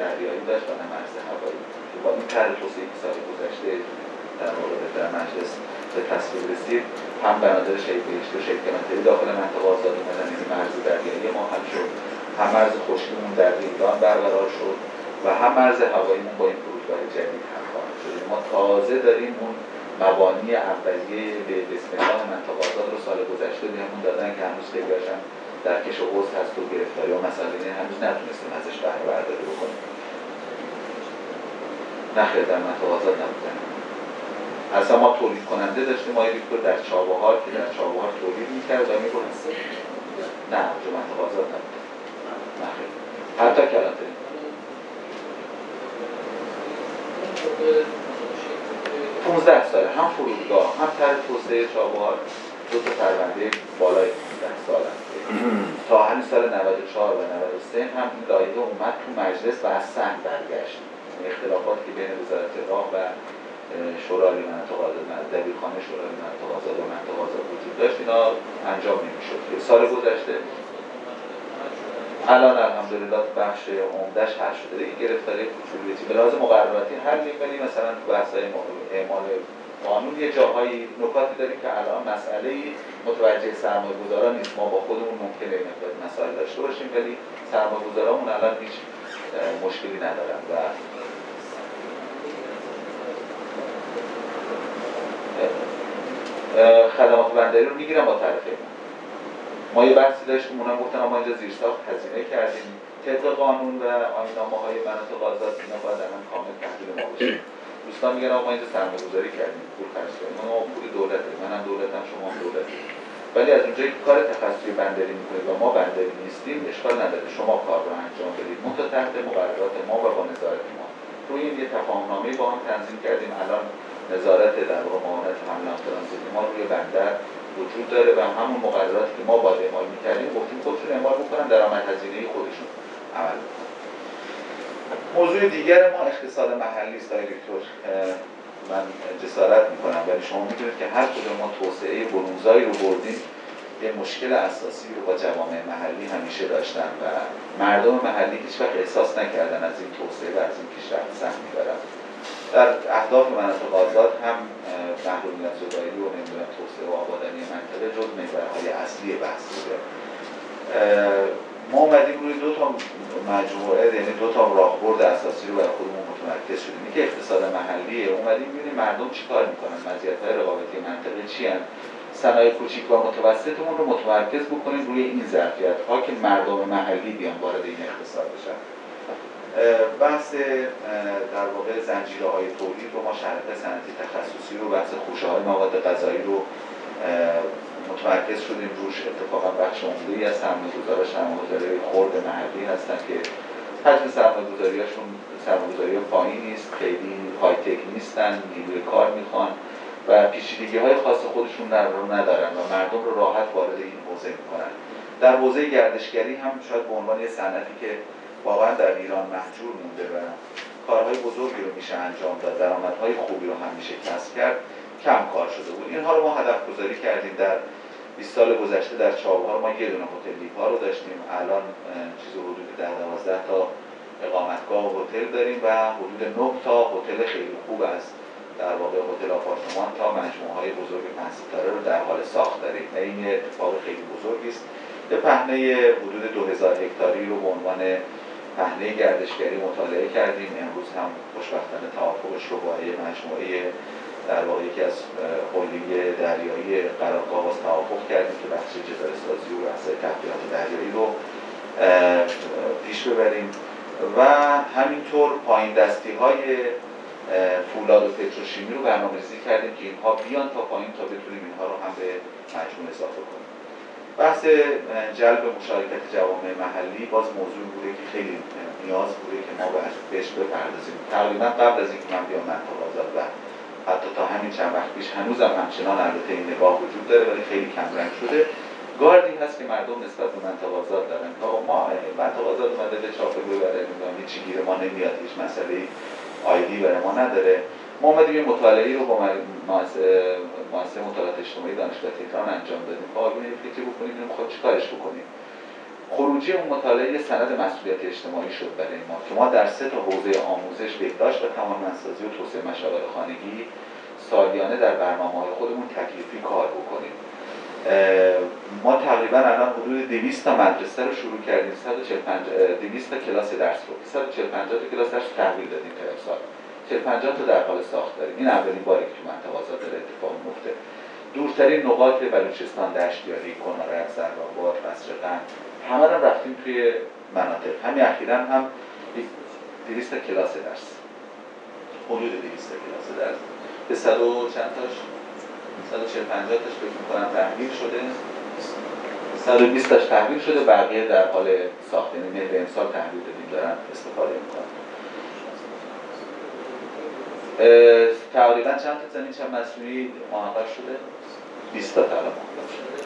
دریایی داشت و نه مرز هوایی. با این توسعه که سال گذشته در واقع در مجلس به تصویر رسید. هم بنادر شهید بهشت و شهید کلانتری داخل منطقه آزاد اومدن یعنی مرز دریایی ما هم شد. هم مرز خشکیمون در ایران برقرار شد و هم مرز هواییمون با این فرودگاه جدید هم خواهد شد. یعنی ما تازه داریم اون مبانی اولیه به بسم الله منطقه آزاد رو سال گذشته بهمون دادن که هنوز خیلی در کش و هست و گرفتاری و مسئله هنوز نتونستیم ازش بهره برداری بکنیم. در متوازات نبودن. اصلا ما تولید کننده داشتیم ما ریکتور در چابهار که در چابهار تولید می‌کرد و می‌کنه نه اونجا متوازات نبود. نخیر حتی کلانتری 15 ساله. هم فرودگاه هم تر توسعه چابهار. دو تا پرونده بالای 15 سال تا همین سال 94 و 93 هم این لایحه اومد تو مجلس و از سنگ برگشت. اختلافات که بین وزارت راه و شورای منطقه آزاد دبیرخانه شورای منطقه آزاد و منطقه آزاد وجود داشت اینا انجام نمی‌شد. سال گذشته. الان الحمدلله بخش عمدهش حل شده. این گرفتاری کوچولی به لازم مقرراتی حل ولی مثلا تو بحث‌های اعمال قانون یه جاهایی نکاتی داریم که الان مسئله متوجه سرمایه گذاران نیست. ما با خودمون ممکنه این مسائل داشته باشیم ولی سرمایه گذارامون الان هیچ مشکلی ندارن و خدمات بندری رو می‌گیرن با تعرفه ما یه بحثی داشتیم اونم گفتن ما اینجا زیرساخت هزینه کردیم. طبق قانون و آیینامه های مناطق آزاد اینا باید الان کامل تحویل ما بشه دوستان میگن ما اینجا سرمایه گذاری کردیم. پول خرج کردیم. ما پول دولته. منم دولتم شما هم دولتی ولی از اونجایی که کار تخصصی بندری می‌کنید و ما بندری نیستیم اشکال نداره. شما کار رو انجام بدید. منتها تحت مقررات ما و با نظارت ما. روی این یه تفاهمنامه با هم تنظیم کردیم. الان نظارت در واقع معاونت حمل ترانزیت ما روی بندر وجود داره و همون مقرراتی که ما باید اعمال می‌کردیم گفتیم خودشون اعمال بکنن؟ درآمد هزینه خودشون عمل موضوع دیگر ما اقتصاد محلی است دکتر. من جسارت می‌کنم ولی شما می‌دونید که هر کدوم ما توسعه برونزایی رو بردیم. یه مشکل اساسی رو با جوامع محلی همیشه داشتن و مردم محلی هیچ وقت احساس نکردن از این توسعه و از این پیشرفت سهمی دارن در اهداف مناطق آزاد هم محرومیت زدایی و نمی‌دونم توسعه و آبادانی منطقه جز محورهای اصلی بحث بوده. ما اومدیم روی دو تا مجموعه یعنی دو تا راهبرد اساسی رو برای خودمون متمرکز شدیم. که اقتصاد محلیه. اومدیم ببینیم مردم چیکار می‌کنن؟ مزیت‌های رقابتی منطقه چی هن؟ صنایع کوچیک و متوسطمون رو متمرکز بکنیم روی این ظرفیت ها که مردم محلی بیان وارد این اقتصاد بشن. بحث در واقع زنجیره های تولید رو ما شرکت صنعتی تخصصی رو بحث خوشه های مواد غذایی رو متمرکز شدیم. روش اتفاقا بخش عمده از سرمایه‌گذارا سرمایه‌گذاری خرد محلی هستن که حجم سرمایه‌گذاریاشون سرمایه‌گذاری پایین نیست خیلی های تک نیستن نیروی کار می‌خوان. و پیچیدگی های خاص خودشون رو ندارن و مردم رو راحت وارد این حوزه می‌کنن. در حوزه گردشگری هم شاید به عنوان یه صنعتی که واقعا در ایران محجور مونده و کارهای بزرگی رو میشه انجام داد درآمدهای خوبی رو هم میشه کسب کرد کم کار شده بود. اینها رو ما هدف گذاری کردیم در 20 سال گذشته در چابهار. ما یه دونه هتل ها رو داشتیم. الان چیز حدود 10 12 تا اقامتگاه و هتل داریم و حدود 9 تا هتل خیلی خوب است در واقع هتل آپارتمان تا مجموعه های بزرگ پنج ستاره رو در حال ساخت داریم و این اتفاق خیلی بزرگی است. به پهنه حدود 2000 هکتاری رو به عنوان پهنه گردشگری مطالعه کردیم. امروز هم خوشبختانه توافقش رو با مجموعه در واقع یکی از هلدینگ دریایی قرارگاه توافق کردیم که بخش جدار سازی و بحث تحقیقات دریایی رو پیش ببریم. و همینطور پایین دستی های فولاد و پتروشیمی رو برنامه ریزی کردیم که اینها بیان تا پایین تا بتونیم اینها رو هم به مجموع اضافه کنیم. بحث جلب مشارکت جوامع محلی باز موضوع بوده که خیلی نیاز بوده که ما بهش بپردازیم. تقریبا قبل از اینکه من بیام منطقه آزاد و حتی تا همین چند وقت پیش هنوزم همچنان البته این نگاه وجود داره ولی خیلی کمرنگ شده. گاردی هست که مردم نسبت به منطقه آزاد دارن. تا ما منطقه آزاد اومده به چاپه ببره نمی‌دونم هیچی گیر ما نمیاد هیچ مسئله آیدی برای ما نداره. ما اومدیم یه مطالعه رو با مؤسسه مطالعات اجتماعی دانشگاه تهران انجام دادیم. خب یه فکر بکنیم؟ خب چیکارش بکنیم. خروجی اون مطالعه سند مسئولیت اجتماعی شد برای ما که ما در سه تا حوزه آموزش بهداشت و توانمندسازی و توسعه مشاغل خانگی سالیانه در برنامه های خودمون تکلیفی کار بکنیم. ما تقریبا الان حدود 200 تا مدرسه رو شروع کردیم. 200 تا کلاس درس رو. 145 تا کلاس درس تحویل دادیم تا امسال. 40 50 تا در حال ساخت داریم. این اولین باری که تو منطقه آزاد داره اتفاق میفته. دورترین نقاط بلوچستان دشتیاری کنارک زرباباد قصر همه رو رفتیم توی مناطق. همین اخیرا هم 200 تا کلاس درس. حدود 200 تا کلاس درس. به صد و چند تاش؟ 140 50 تاش فکر می‌کنم تحویل شده. 120 تاش تحویل شده. بقیه در حال ساخت. یعنی مهر امسال تحویل دادیم دارن استفاده می‌کنن. تقریبا چند تا زمین چند مصنوعی محقق شده؟ 20 تا تا محقق شده.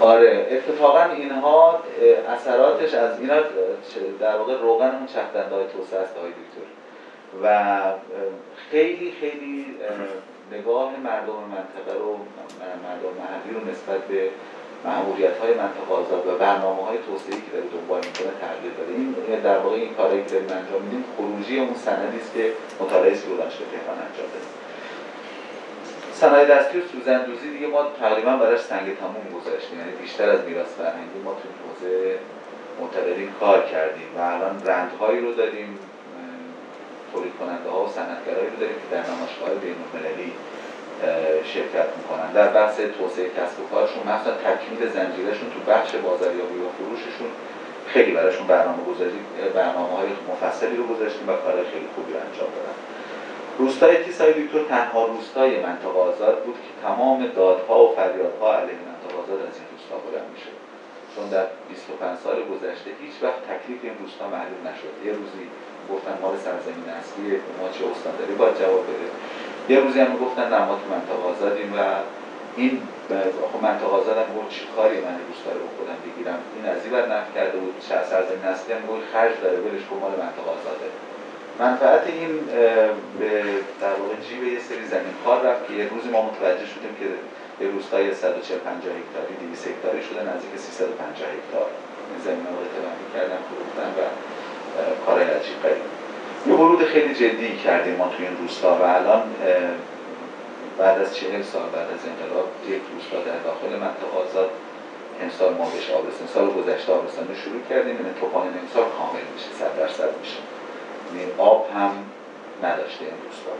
آره اتفاقا اینها اثراتش از اینا در واقع روغن اون چختنده های توسعه است های دکتر. و خیلی خیلی نگاه مردم منطقه رو مردم محلی رو نسبت به معمولیت های منطقه آزاد و برنامه های که داره دنبال می‌کنه تغییر داده. این در واقع این کاری که داریم انجام میدیم خروجی اون سندی است که مطالعه که دانشگاه تهران انجام داده صنایع و سوزندوزی دیگه ما تقریبا براش سنگ تموم گذاشتیم. یعنی بیشتر از میراث فرهنگی ما تو حوزه معتقدین کار کردیم و الان رندهایی رو داریم. تولید کننده ها و صنعتگرایی رو داریم که در نمایشگاه بین‌المللی شرکت می‌کنن. در بحث توسعه کسب و کارشون مثلا تکمیل زنجیرشون تو بخش بازاریابی و فروششون خیلی براشون برنامه گذاری برنامه های مفصلی رو گذاشتیم و کار خیلی خوبی رو انجام دادن. روستای تیسای دکتر تنها روستای منطقه آزاد بود که تمام دادها و فریادها علیه منطقه آزاد از این روستا بلند میشه چون در 25 سال گذشته هیچ وقت تکلیف این روستا معلوم نشد. یه روزی گفتن مال سرزمین اصلی ما چه استانداری باید جواب بده. یه روزی هم گفتن نه ما تو منطقه آزادیم و این خب منطقه آزاد هم گفت چی کاری من روستا رو خودم بگیرم؟ این از این نفت کرده بود سرزمین اصلی هم گفت خرج داره ولش کن مال منطقه آزاده. منفعت این به در واقع جیب یه سری زمین کار رفت که یه روزی ما متوجه شدیم که یه روستای 140 50 هکتاری 200 هکتاری شده نزدیک 350 هکتار. این زمین رو کردن فروختن و کارهای عجیب غریب. یه ورود خیلی جدی کردیم ما توی این روستا و الان بعد از چهل سال بعد از انقلاب یک روستا در داخل منطقه آزاد امسال ما بهش آبرسان سال گذشته آبرسان رو شروع کردیم این توپان امسال کامل میشه صد درصد میشه. یعنی آب هم نداشته این روستا.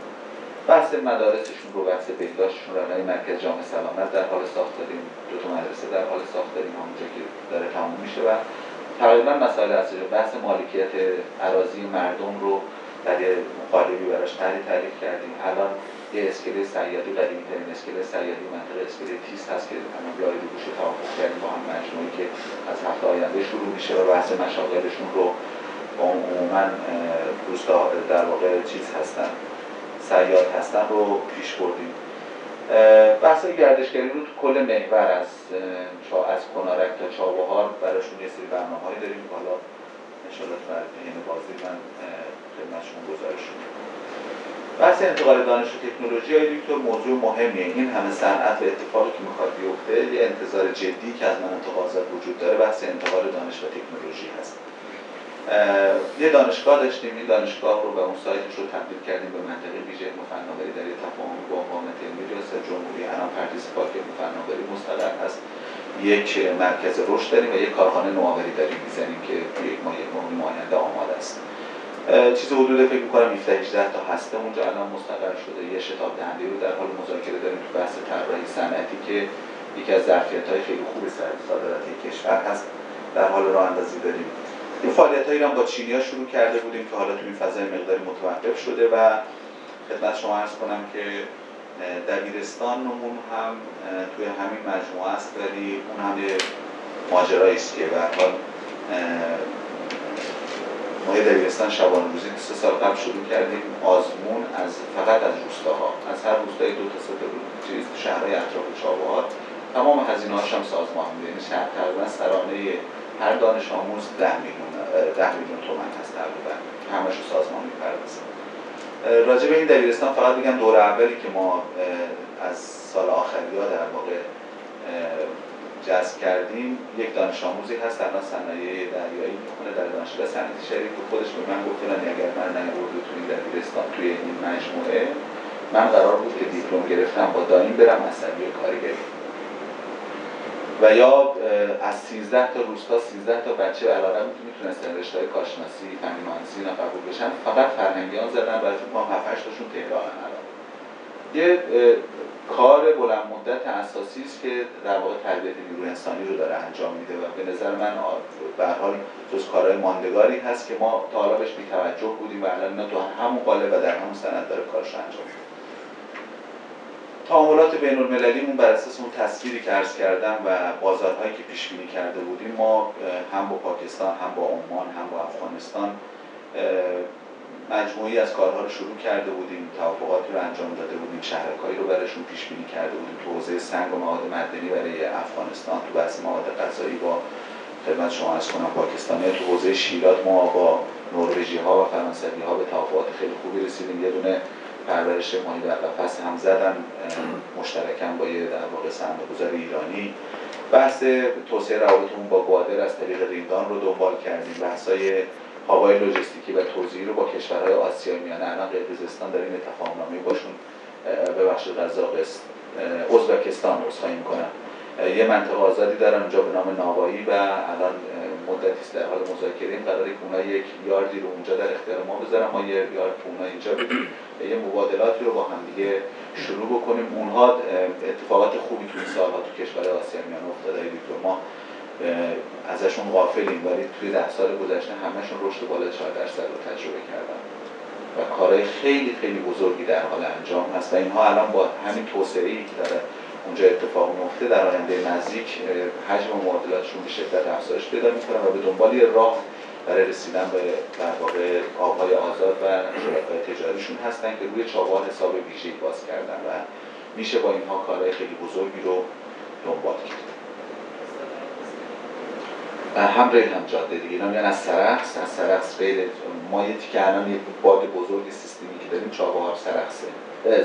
بحث مدارسشون رو بحث بهداشتشون رو مرکز جامعه سلامت در حال ساخت داریم دو تا مدرسه در حال ساخت داریم همونجا که داره تموم میشه و تقریبا مسائل اصلی بحث مالکیت اراضی مردم رو یه مقالبی براش تعریف تعریف کردیم. الان یه اسکله سیادی قدیمی ترین اسکله سیادی منطقه اسکله تیست هست که الان بیایدی گوشه توافق کردیم با هم مجموعی که از هفته آینده شروع میشه و بحث مشاغلشون رو عموما روستا در واقع چیز هستن سیاد هستن رو پیش بردیم. بحث گردشگری رو تو کل محور از از کنارک تا چابهار براشون یه سری برنامه هایی داریم. حالا انشاءالله در این بازی من خدمتشون گزارش بحث انتقال دانش و تکنولوژی های دکتر موضوع مهمیه. این همه صنعت و اتفاقی که می‌خواد بیفته یه انتظار جدی که از من انتقاضات وجود داره بحث انتقال دانش و تکنولوژی هست. یه دانشگاه داشتیم این دانشگاه رو به اون سایتش رو تبدیل کردیم به منطقه ویژه فناوری در تفاهم با مقامات علمی ریاست جمهوری الان پردیس پارک فناوری مستقر هست. یک مرکز رشد داریم و یک کارخانه نوآوری داریم می‌زنیم که یک ماه آینده آماده است. چیز حدود فکر می‌کنم 17 18 تا هسته اونجا الان مستقر شده. یه شتاب دهنده رو در حال مذاکره داریم تو بحث طراحی صنعتی که یکی از ظرفیت های خیلی خوب صادرات کشور هست. در حال راه اندازی داریم. این فعالیت هایی هم با چینی ها شروع کرده بودیم که حالا تو این فضای مقداری متوقف شده و خدمت شما عرض کنم که دبیرستانمون هم توی همین مجموعه است ولی اون هم یه ماجرایی است که به حال ما یه دبیرستان شبانه روزی سه سال قبل شروع کردیم. آزمون از فقط از روستاها از هر روستای دو تا سه چیز شهرهای اطراف چابهار تمام هزینه هم سازمان میده یعنی شهر تقریبا سرانه هر دانش آموز ده میلیون ده میلیون تومن هست تقریبا همش رو سازمان می‌پردازه. راجع به این دبیرستان فقط بگم دور اولی که ما از سال آخری ها در واقع جذب کردیم یک دانش آموزی هست در صنایع دریایی می‌خونه در دانشگاه صنعتی شریف که خودش به من گفتن اگر من نیاورده تو این دبیرستان توی این مجموعه من قرار بود که دیپلم گرفتم با دایم برم عصبی کارگری و یا از 13 تا روستا 13 تا بچه علارم می‌تونستن رشته های کارشناسی فنی مهندسی قبول بشن. فقط فرهنگیان زدن و فکر کنم 7 تاشون تهرانن الان. یه کار بلند مدت اساسی است که در واقع تربیت نیروی انسانی رو داره انجام میده و به نظر من به حال جز کارهای ماندگاری هست که ما تا حالا بهش بی‌توجه بودیم و الان اینا تو همون قالب و در همون سند داره کارش انجام میده. تعاملات بین المللیمون بر اساس اون تصویری که عرض کردم و بازارهایی که پیش بینی کرده بودیم ما هم با پاکستان هم با عمان هم با افغانستان مجموعی از کارها رو شروع کرده بودیم توافقاتی رو انجام داده بودیم شهرکایی رو براشون پیش بینی کرده بودیم. تو حوزه سنگ و مواد معدنی برای افغانستان تو بحث مواد غذایی با خدمت شما از کنم پاکستانی تو حوزه شیرات ما با نروژی ها و فرانسوی ها به توافقات خیلی خوبی رسیدیم. یه دونه پرورش ماهی در قفس هم زدن مشترکاً با یه در واقع گذار ایرانی. بحث توسعه روابطمون با گوادر از طریق ریندان رو دنبال کردیم. بحثای هوای لوجستیکی و توزیعی رو با کشورهای آسیای میانه. الان قرقیزستان داریم تفاهمنامه باشون بخش قزاقستان ازبکستان عذرخواهی می‌کنم یه منطقه آزادی دارن اونجا به نام ناوایی و الان مدتی در حال مذاکره. این قراره که اونها یک یاردی رو اونجا در اختیار ما بذارن ما یه یارد اونها اینجا یه مبادلاتی رو با هم دیگه شروع بکنیم. اونها اتفاقات خوبی تو این سالها تو کشور آسیا میانه افتاده. دکتر ما ازشون غافلیم ولی توی ده سال گذشته همشون رشد بالای 4 درصد رو تجربه کردن. و کارهای خیلی خیلی بزرگی در حال انجام هست. و اینها الان با همین توسعه ای که داره اونجا اتفاق میفته در آینده نزدیک حجم معادلاتشون به شدت افزایش پیدا می‌کنن و به دنبال راه برای رسیدن به در واقع آبهای آزاد و شرکای تجاریشون هستن که روی چابهار حساب ویژه‌ای باز کردن و میشه با اینها کارهای خیلی بزرگی رو دنبال کرد. هم ریل هم جاده دیگه اینا میان از سرخس از سرخس ریل ما یه تیکه الان یه باد بزرگ سیستمی که داریم چابهار سرخسه.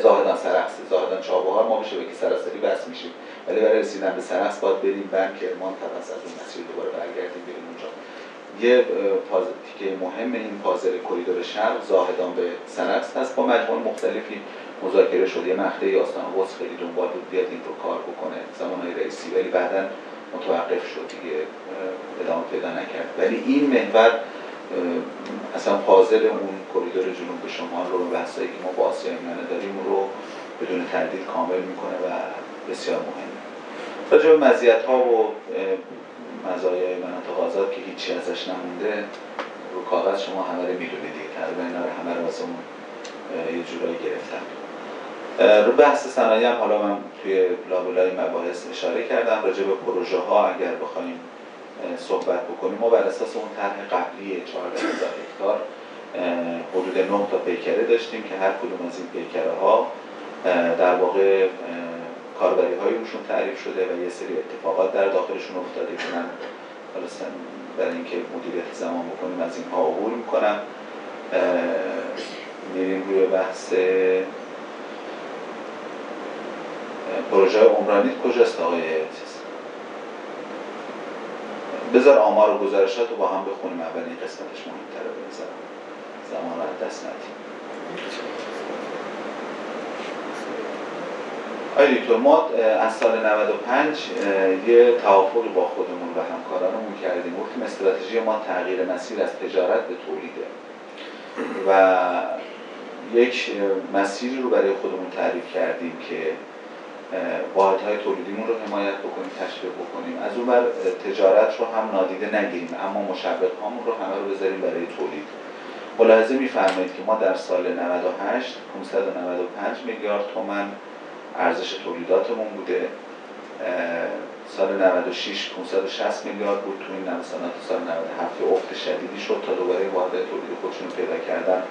زاهدان سرخسه زاهدان چابهار ما بشه بگی سراسری بس میشیم ولی برای رسیدن به سرخس باید بریم بن کرمان تبس از اون مسیر دوباره برگردیم بریم اونجا. یه تیکه مهم این پازل کریدور شرق زاهدان به سرخس هست. با مجموعه مختلفی مذاکره شده یه مقطعی آستان خیلی دنبال بود بیاد این رو کار بکنه. زمانهای رئیسی. ولی بعدا متوقف شد دیگه. ادامه پیدا نکرد. ولی این محور اصلا فاضل اون کریدور جنوب شمال رو بحثایی که ما با آسیا میانه داریم رو بدون تردید کامل می‌کنه و بسیار مهمه. راجع به مزیت ها و مزایای مناطق آزاد که هیچی ازش نمونده رو کاغذ شما همه رو می‌دونید دیگه. تقریبا اینا رو همه رو یه جورایی گرفتم رو بحث صنایع هم حالا من توی لابلای مباحث اشاره کردم. راجع به پروژه ها اگر بخوایم صحبت بکنیم. ما بر اساس اون طرح قبلی 14000 هکتار حدود 9 تا پیکره داشتیم که هر کدوم از این پیکره ها در واقع کاربری های روشون تعریف شده و یه سری اتفاقات در داخلشون افتاده که من برای اینکه مدیریت زمان بکنیم از اینها عبور می‌کنم. میریم روی بحث پروژه عمرانی. کجاست آقای بذار آمار و گزارشات رو با هم بخونیم اول این قسمتش مهمتره به نظرم زمان رو دست ندیم. آیا ما از سال 95 یه توافقی با خودمون و همکارانمون کردیم. گفتیم استراتژی ما تغییر مسیر از تجارت به تولیده. و یک مسیری رو برای خودمون تعریف کردیم که واحدهای تولیدیمون رو حمایت بکنیم تشویق بکنیم. از اون بر تجارت رو هم نادیده نگیریم اما مشوق هامون رو همه رو بذاریم برای تولید. ملاحظه میفرمایید که ما در سال 98 595 میلیارد تومن ارزش تولیداتمون بوده. سال 96 560 میلیارد بود. تو این سال 97 یه افت شدیدی شد تا دوباره واحد تولید خودشون پیدا کردن.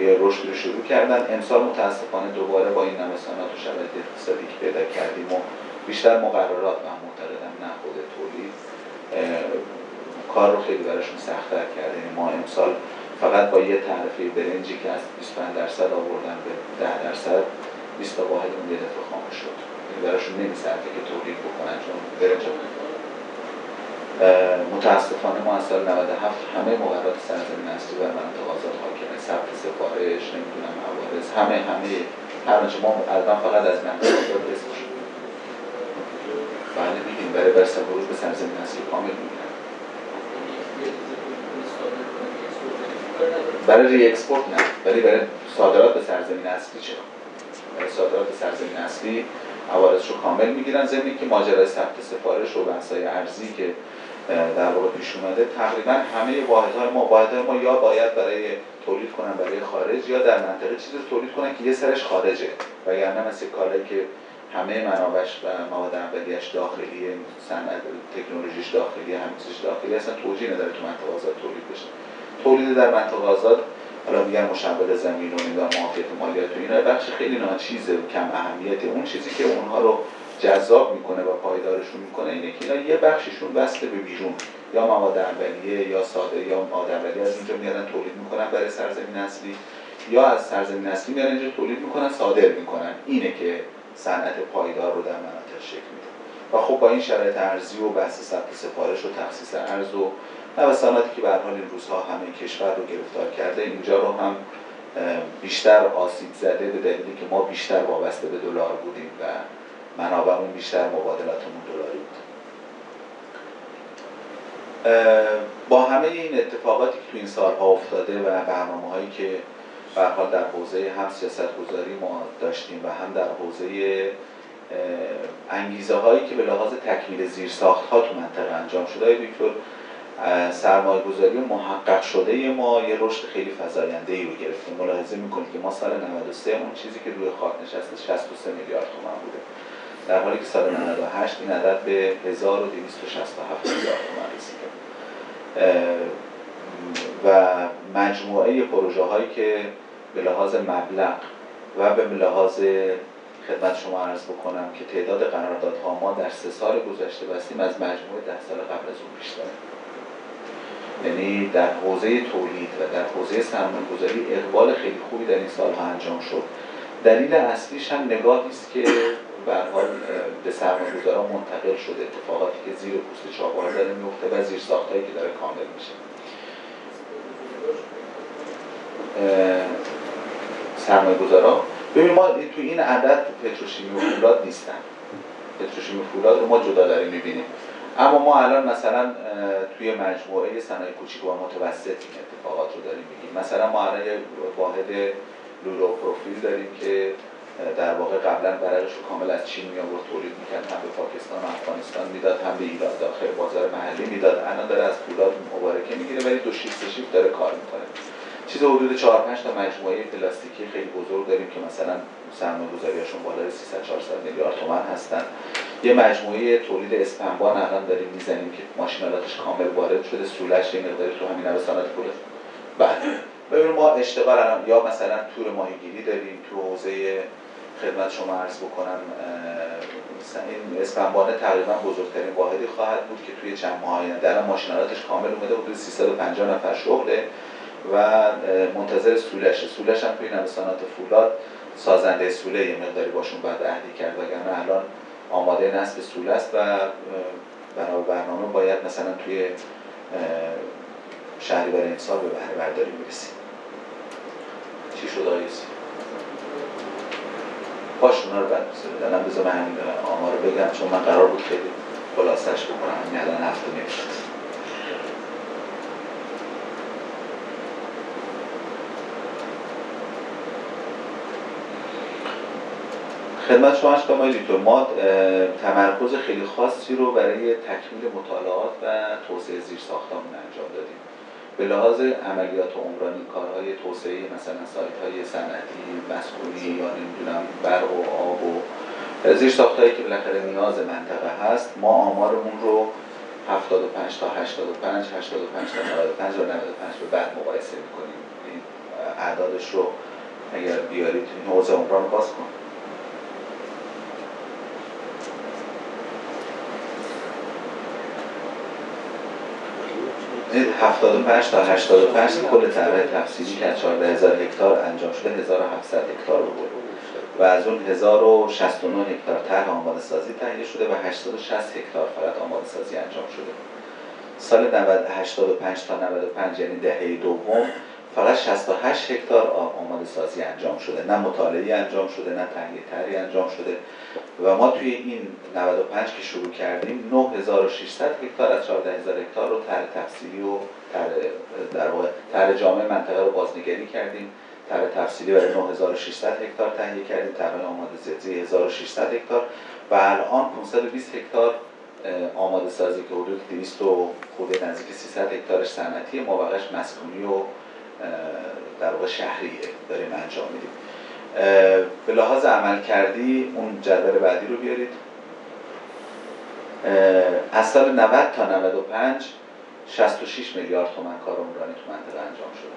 یه رشد رو شروع کردن. امسال متاسفانه دوباره با این نوسانات و شرایط اقتصادی که پیدا کردیم و بیشتر مقررات من معتقدم نه خود تولید کار رو خیلی براشون سختتر کرده. یعنی ما امسال فقط با یه تعرفه برنجی که از 25 درصد آوردن به 10 درصد 20 تا واحد اون یه دفعه خاموش شد. یعنی براشون نمیصرفه که تولید بکنن چون برنج متاسفانه ما از سال 97 همه مقررات سرزمین اصلی بر مناطق آزاد حاکمه ثبت سفارش نمی‌دونم عوارض همه همه. هر ما الان فقط از منطقه آزاد اسمش بله میگیم برای بر ورود به سرزمین اصلی کامل می‌گیرن. برای ری اکسپورت نه. ولی برای صادرات به سرزمین اصلی چه؟ برای صادرات به سرزمین اصلی عوارض رو کامل می‌گیرن. ضمن که ماجرای ثبت سفارش و بحث‌های ارزی که در واقع پیش اومده. تقریبا همه واحدهای ما واحدهای ما یا باید برای تولید کنن برای خارج یا در منطقه چیزی تولید کنن که یه سرش خارجه. وگرنه مثل کالایی که همه منابعش و مواد اولیه‌اش داخلی صنعت تکنولوژیش داخلی همه چیزش داخلی اصلا توجیه نداره تو منطقه آزاد تولید بشه. تولید در منطقه آزاد حالا میگن مشغل زمین و نمی‌دونم معافیت مالیات و اینا بخش خیلی ناچیزه و کم اهمیت اون چیزی که اونها رو جذاب می‌کنه و پایدارشون می‌کنه اینه که اینا یه بخششون وصل به بیرون. یا مواد اولیه یا ساده یا مواد اولیه از اینجا میارن تولید می‌کنن برای سرزمین اصلی. یا از سرزمین اصلی میارن اینجا تولید می‌کنن صادر می‌کنن. اینه که صنعت پایدار رو در مناطق شکل میده. و خب با این شرایط ارزی و بحث ثبت سفارش و تخصیص ارز و نوساناتی که به حال این روزها همه کشور رو گرفتار کرده اینجا رو هم بیشتر آسیب زده به دلیلی که ما بیشتر وابسته به دلار بودیم و منابعمون بیشتر مبادلاتمون دلاری بود. با همه این اتفاقاتی که تو این سالها افتاده و برنامه هایی که به در حوزه هم سیاست گذاری ما داشتیم و هم در حوزه انگیزه هایی که به لحاظ تکمیل زیر ساخت ها تو منطقه انجام شده های دکتر سرمایه گذاری محقق شده ما یه رشد خیلی فزاینده ای رو گرفتیم. ملاحظه می‌کنید که ما سال 93 اون چیزی که روی خاک نشسته 63 میلیارد تومان بوده. در حالی که سال 98 این عدد به 1267 میلیارد تومان رسیده. و مجموعه پروژه هایی که به لحاظ مبلغ و به لحاظ خدمت شما عرض بکنم که تعداد قراردادها ما در سه سال گذشته بستیم از مجموعه ده سال قبل از اون بیشتره. یعنی در حوزه تولید و در حوزه سرمایه گذاری اقبال خیلی خوبی در این سالها انجام شد. دلیل اصلیش هم نگاهی است که به حال به سرمایه گذاران منتقل شده اتفاقاتی که زیر پوست چاقوها داره میفته و زیر ساختایی که داره کامل میشه. سرمایه گذاران ببین ما تو این عدد پتروشیمی و فولاد نیستن. پتروشیمی و فولاد رو ما جدا داریم می‌بینیم. اما ما الان مثلا توی مجموعه صنایع کوچیک و متوسط این اتفاقات رو داریم میگیم مثلا ما الان یه واحد لولو پروفیل داریم که در واقع قبلا برقش رو کامل از چین می آورد تولید می‌کرد هم به پاکستان و افغانستان می‌داد هم به ایران داخل بازار محلی می‌داد. الان داره از فولاد مبارکه می‌گیره ولی دو شیفت شیفت داره کار می‌کنه. چیز حدود 4 5 تا مجموعه پلاستیکی خیلی بزرگ داریم که مثلا سرمایه گذاریاشون بالای 300 400 میلیارد تومان هستن. یه مجموعه تولید اسپنبان الان داریم می‌زنیم که ماشینالاتش کامل وارد شده. سولش یه مقداری تو همین نوسانات پول بله. ببینید ما اشتغال یا مثلا تور ماهیگیری داریم تو حوزه خدمت شما عرض بکنم این اسپنبانه تقریبا بزرگترین واحدی خواهد بود که توی چند ماه آینده. الان ماشینالاتش کامل اومده حدود 350 نفر شغله و منتظر سولشه سولش هم توی نوسانات فولاد سازنده سوله یه مقداری باشون بعد عهدی کرد وگرنه الان آماده نصب سوله است و بنا برنامه باید مثلا توی شهری این سال به بهره برداری می‌رسیم چی شد آیسی؟ باش اونا رو بعد دلم بذار من همین آمار رو بگم چون من قرار بود خیلی خلاصش بکنم. همین الان هفته نمی‌شد خدمت شما اشکال ما دیتور ما تمرکز خیلی خاصی رو برای تکمیل مطالعات و توسعه زیر ساختمون انجام دادیم. به لحاظ عملیات عمرانی کارهای توسعه مثلا سایت های صنعتی مسکونی یا نمی‌دونم برق و آب و زیر ساختهایی که بالاخره نیاز منطقه هست ما آمارمون رو 75 تا 85 85 تا 95 و 95 به بعد مقایسه می‌کنیم. این اعدادش رو اگر بیارید حوزه عمران باز کن این 75 تا 85 کل طرح تفصیلی که از 14000 هکتار انجام شده 1700 هکتار بود و از اون 1069 هکتار طرح آماده سازی تهیه شده و 860 هکتار فقط آماده سازی انجام شده. سال 85 تا 95 یعنی دهه دوم فقط 68 هکتار آماده سازی انجام شده. نه مطالعه انجام شده نه تهیه طرحی انجام شده. و ما توی این 95 که شروع کردیم 9600 هکتار از 14000 هکتار رو طرح تفصیلی و در طرح جامع منطقه رو بازنگری کردیم. طرح تفصیلی برای 9600 هکتار تهیه کردیم. طرح آماده سازی 1600 هکتار. و الان 520 هکتار آماده سازی که حدود 200 و خود نزدیک 300 هکتارش صنعتی ما مسکونی و در واقع شهریه. داریم انجام میدیم. به لحاظ عمل کردی اون جدول بعدی رو بیارید. از سال 90 تا 95 66 میلیارد تومن کار عمرانی تو منطقه انجام شده.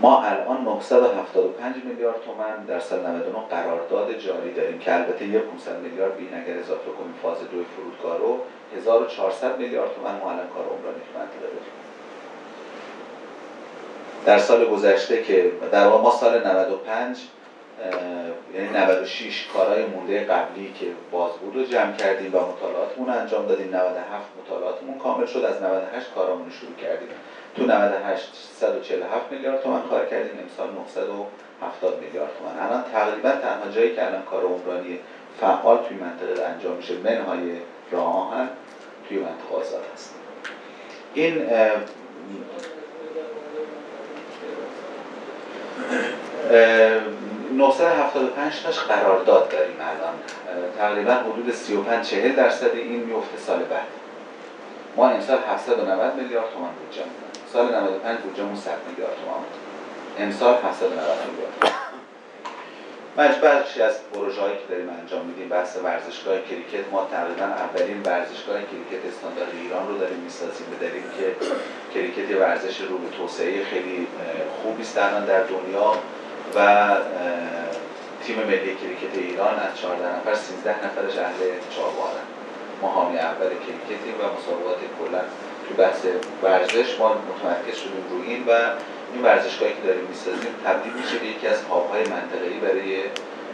ما الان 975 میلیارد تومن در سال 99 قرارداد جاری داریم که البته یه 500 میلیارد به این اگر اضافه کنیم. فاز دو فرودگاه رو 1400 میلیارد تومن ما الان کار عمرانی تو منطقه داریم. در سال گذشته که در ما سال 95 یعنی 96 کارهای مونده قبلی که باز بود رو جمع کردیم و مطالعاتمون انجام دادیم. 97 مطالعاتمون کامل شد. از 98 کارامون رو شروع کردیم. تو 98 147 میلیارد تومن کار کردیم. امسال 970 میلیارد تومن الان تقریبا تنها جایی که الان کار عمرانی فعال توی منطقه انجام میشه منهای راه آهن توی منطقه آزاد هست. این 975 تاش قرارداد داریم الان. تقریبا حدود 35 40 درصد این میفته سال بعد. ما امسال 790 میلیارد تومان بودجه سال 95 بودجهمون 100 میلیارد تومان امسال 790 میلیارد. بخشی از پروژه که داریم انجام میدیم بحث ورزشگاه کریکت ما تقریبا اولین ورزشگاه کریکت استاندارد ایران رو داریم می‌سازیم. به دلیل که کریکت ورزش رو به توسعه خیلی خوبی است در دنیا و تیم ملی کریکت ایران از 14 نفر 13 نفرش اهل چابهارن ما حامی اول کریکتیم و مسابقات کلا تو بحث ورزش ما متمرکز شدیم روی این و این ورزشگاهی که داریم می‌سازیم تبدیل میشه به یکی از هابهای منطقه‌ای برای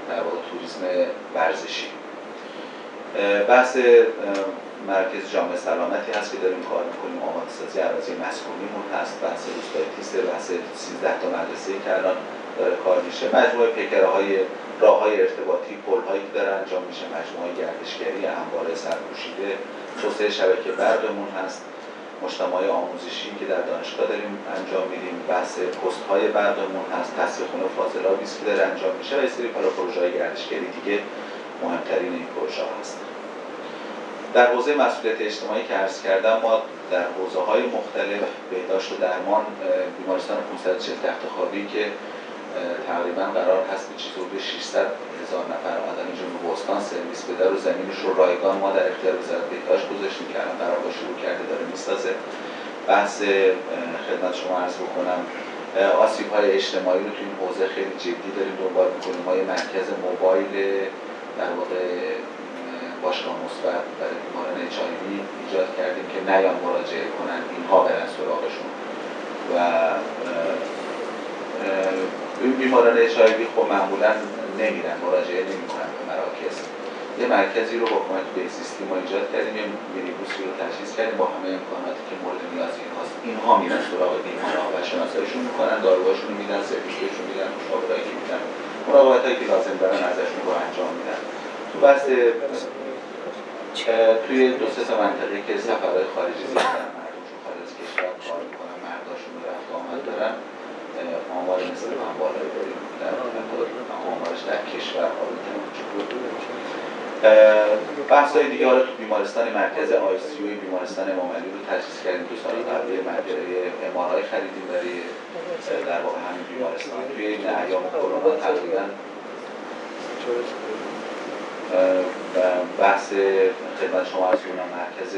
در واقع توریسم ورزشی. بحث مرکز جامعه سلامتی هست که داریم کار می‌کنیم. آماده سازی عراضی مسکونیمون هست. بحث روستای تیست بحث 13 تا مدرسه که الان داره کار میشه. مجموعه پیکره های راه های ارتباطی پل هایی که داره انجام میشه. مجموعه گردشگری انبار سرپوشیده توسعه شبکه برقمون هست. مجتمع آموزشی که در دانشگاه داریم انجام میدیم. بحث پست های برقمون هست تصفیه خونه فاضلابی که داره انجام میشه و سری پروژه های گردشگری دیگه مهمترین این پروژه هست. در حوزه مسئولیت اجتماعی که عرض کردم ما در حوزه های مختلف بهداشت و درمان بیمارستان 540 تخت خوابی که تقریبا قرار هست به چیز حدود 600 هزار نفر آدم جنوب بستان سرویس بده رو زمینش رو رایگان ما در اختیار وزارت بهداشت گذاشتیم که الان با شروع کرده داره می‌سازه. بحث خدمت شما عرض بکنم. آسیب های اجتماعی رو تو این حوزه خیلی جدی داریم دنبال می‌کنیم. ما یه مرکز موبایل در واقع باشگاه مثبت برای بیماران ایجاد کردیم که نیان مراجعه کنن. اینها برن سراغشون. و بیماران اچ خب معمولا نمیرن مراجعه نمی‌کنن به مراکز. یه مرکزی رو با کمک به سیستم ایجاد کردیم یه مینیبوسی رو تجهیز کردیم با همه امکاناتی که مورد نیاز اینهاست اینها میرن سراغ بیمارا و شناساییشون می‌کنن داروهاشون میدن سرویسشون میدن مشاورایی که میدن مراقبت که لازم دارن ازشون رو انجام میدن. تو بحث توی دو سه منطقه که سفرهای خارجی زیادن مردمشون خارج از کشور کار می‌کنن مرداشون رفت آمد دارن. آمار مثل در آمارش در کشور بحث های دیگه تو بیمارستان مرکز آی سی بیمارستان امام علی رو تجهیز کردیم تو سال قبلی مجره امارای خریدیم برای در واقع همین بیمارستان. توی این ایام کرونا تقریبا. بحث خدمت شما از مرکز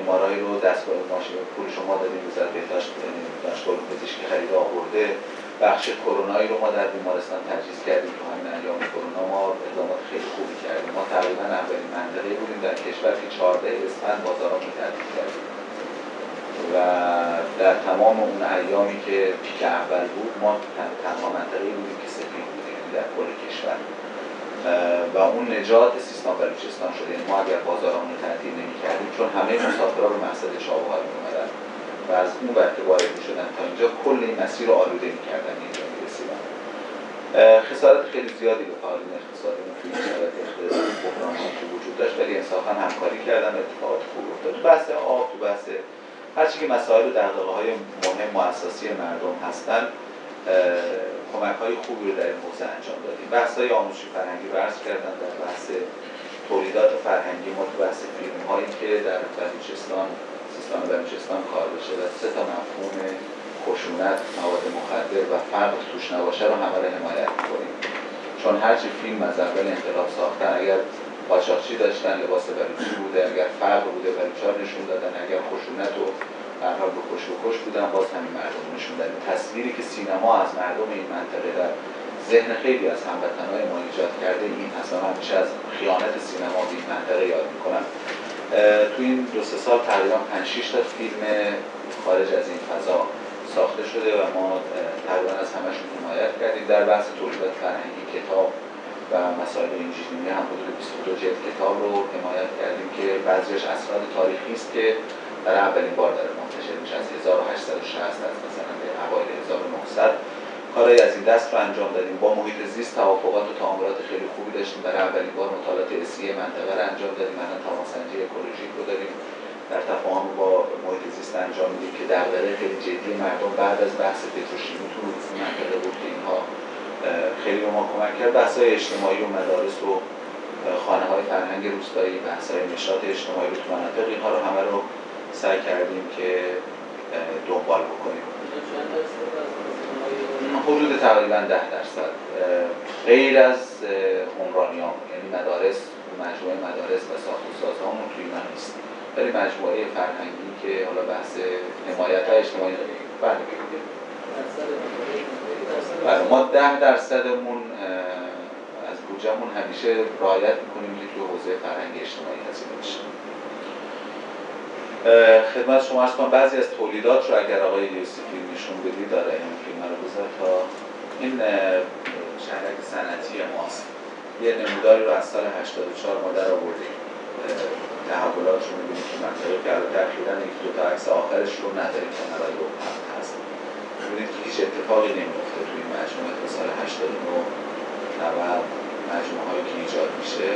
امارای رو دستگاه ماشین پول شما دادیم وزارت بهداشت دانشگاه پزشکی خرید آورده. بخش کرونایی رو ما در بیمارستان تجهیز کردیم تو همین ایام کرونا. ما اقدامات خیلی خوبی کردیم. ما تقریبا اولین منطقه بودیم در کشور که 14 اسفند بازارمون رو کردیم. و در تمام اون ایامی که پیک اول بود ما تنها منطقه بودیم که سفید بودیم یعنی در کل کشور. و اون نجات سیستان بلوچستان شده. یعنی ما اگر بازارمون رو تعطیل نمی‌کردیم چون همه مسافرها به مقصد چابهار می‌اومدن و از اون وقت وارد شدن تا اینجا کل این مسیر رو آلوده می‌کردن. اینجا می‌رسیدن. خسارت خیلی زیادی به فعالین اقتصادی توی این شرایط اقتصادی بحرانی که وجود داشت ولی انصافا همکاری کردن اتفاقات خوب افتاد. تو بحث آب تو بحث هرچی که مسائل و های مهم و اساسی مردم هستن کمک های خوبی رو در این حوزه انجام دادیم. بحث های آموزشی فرهنگی رو عرض کردن در بحث تولیدات فرهنگی ما تو بحث فیلم هایی که در بلوچستان سیستان بلوچستان کار بشه و سه تا مفهوم خشونت مواد مخدر و فرق توش نباشه رو همه رو حمایت می‌کنیم. چون هرچی فیلم از اول انقلاب ساختن اگر قاچاقچی داشتن لباس بلوچی بوده اگر فرق بوده بلوچا نشون دادن اگر خشونت و در حال به کش و کش بودن باز همین مردم نشون دادن تصویری که سینما از مردم این منطقه در ذهن خیلی از هموطنهای ما ایجاد کرده این هست همیشه از خیانت سینما به این منطقه یاد می‌کنم. تو این دو سه سال تقریبا 5 6 تا فیلم خارج از این فضا ساخته شده و ما تقریبا از همشون حمایت کردیم. در بحث تولیدات فرهنگی کتاب و مسائل انجینیری هم حدود 22 جلد کتاب رو حمایت کردیم که بعضیش اسناد تاریخی است که برای اولین بار داره منتشر میشه از 1860 از مثلا به اوایل 1900 کارهای از این دست رو انجام دادیم. با محیط زیست توافقات و تعاملات خیلی خوبی داشتیم. برای اولین بار مطالعات اسی منطقه رو انجام دادیم. الان توانسنجی اکولوژیک رو داریم. در تفاهم با محیط زیست انجام میدیم که دغدغه خیلی جدی مردم بعد از بحث پتروشیمی تو منطقه بود که اینها خیلی به ما کمک کرد. بحث های اجتماعی و مدارس و خانه های فرهنگ روستایی بحث های نشاط اجتماعی رو تو مناطق اینها رو همه رو سعی کردیم که دنبال بکنیم. حدود تقریبا ده درصد غیر از عمرانیان. یعنی مدارس مجموعه مدارس و ساخت و سازهامون توی من نیست. ولی مجموعه فرهنگی که حالا بحث حمایت های اجتماعی بله بله ما ده درصدمون از بودجهمون همیشه رعایت می‌کنیم که توی حوزه فرهنگی اجتماعی هزینه بشه. خدمت شما ارز کنم بعضی از تولیدات رو اگر آقای یوسفی نشون بدی داره این فیلم رو بذار تا این شهرک صنعتی ماست. یه نموداری رو از سال 84 ما در آوردیم تحولات رو می‌بینیم که منطقه الان تقریبا دو تا عکس آخرش رو نداریم که نرای رو هست. می‌بینید که هیچ اتفاقی نمیفته توی مجموعه تا سال 89 90 مجموعه هایی که ایجاد میشه.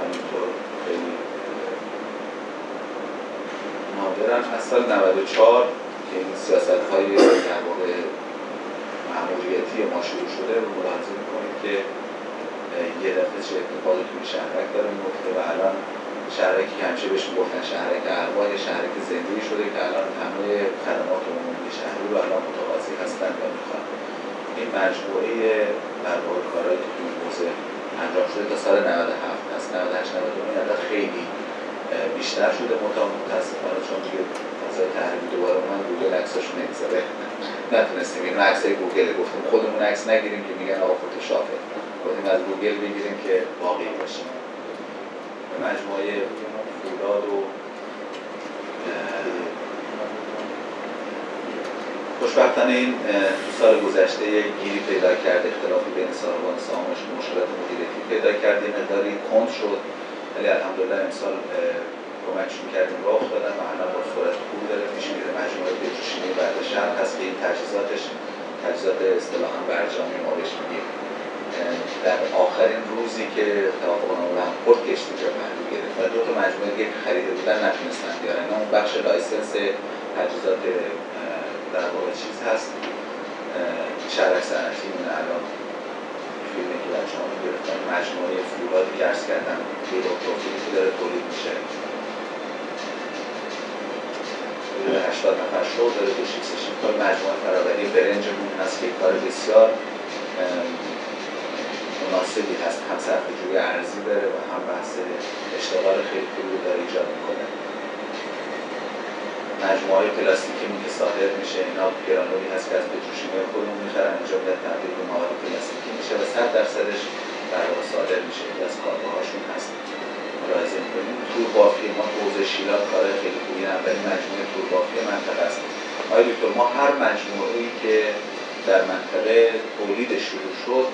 همینطور خیلی نادرن از سال 94 که این سیاست های در واقع معمولیتی ما شروع شده رو ملاحظه می‌کنید که یه دفعه چه اتفاقی توی شهرک داره میفته و الان شهرکی که همیشه بهش گفتن شهرک ارواح یه شهرک زندگی شده که الان همه خدمات عمومی شهری رو الان متقاضی هستن و می‌خوان. این مجموعه در واقع کارهایی که توی حوزه انجام شده تا سال 97 هست. 98 99 خیلی بیشتر شده متاسفانه چون دیگه فضای تحریمی دوباره من گوگل عکساشو نمی‌ذاره نتونستیم. این عکس گوگل گفتیم. خودمون عکس نگیریم که میگن آقا فتوشاپه گفتیم از گوگل بگیریم که واقعی باشیم. مجموعه فولاد خوشبختانه این سال گذشته یک گیری پیدا کرد. اختلافی بین صاحبان سهامش مشکلات مدیریتی پیدا کرد. یه مقداری کند شد. ولی الحمدلله امسال کمکشون کردیم راه افتادن و الان با صورت خوب داره پیش میره مجموعه پتروشیمی بدر شرق هست که این تجهیزاتش تجهیزات اصطلاحا برجامی ما بهش میگیم. در آخرین روزی که توافق نامه هامبورگ کشتی جا محموله گرفت و دو تا مجموعه دیگه خریده بودن نتونستن بیارن. اون بخش license تجهیزات در واقع چیز هست. شهرک صنعتی الان فیلمی که بچه ها گرفتن. مجموعه فولادی که ارز کردم. پروفیلی که داره تولید میشه. حدود 80 نفر شغل داره شیکسش کار مجموعه فراوری برنجمون هست که کار بسیار مناسبی هست. هم صرف جوی ارزی داره و هم بحث اشتغال خیلی خوبی داره ایجاد می‌کنه. مجموعه های پلاستیکی که صادر میشه اینا گرانولی هست که از پتروشیمی خودمون می‌خرن اینجا میاد تبدیل به مواد پلاستیکی میشه و صد درصدش در واقع صادر میشه. یکی از کارگاهاشون هست. ملاحظه می‌کنیم. تور بافی ما حوزه شیلات کار خیلی خوبی اولین مجموعه تور بافی منطقه است. آقای دکتر ما هر مجموعه ای که در منطقه تولید شروع شد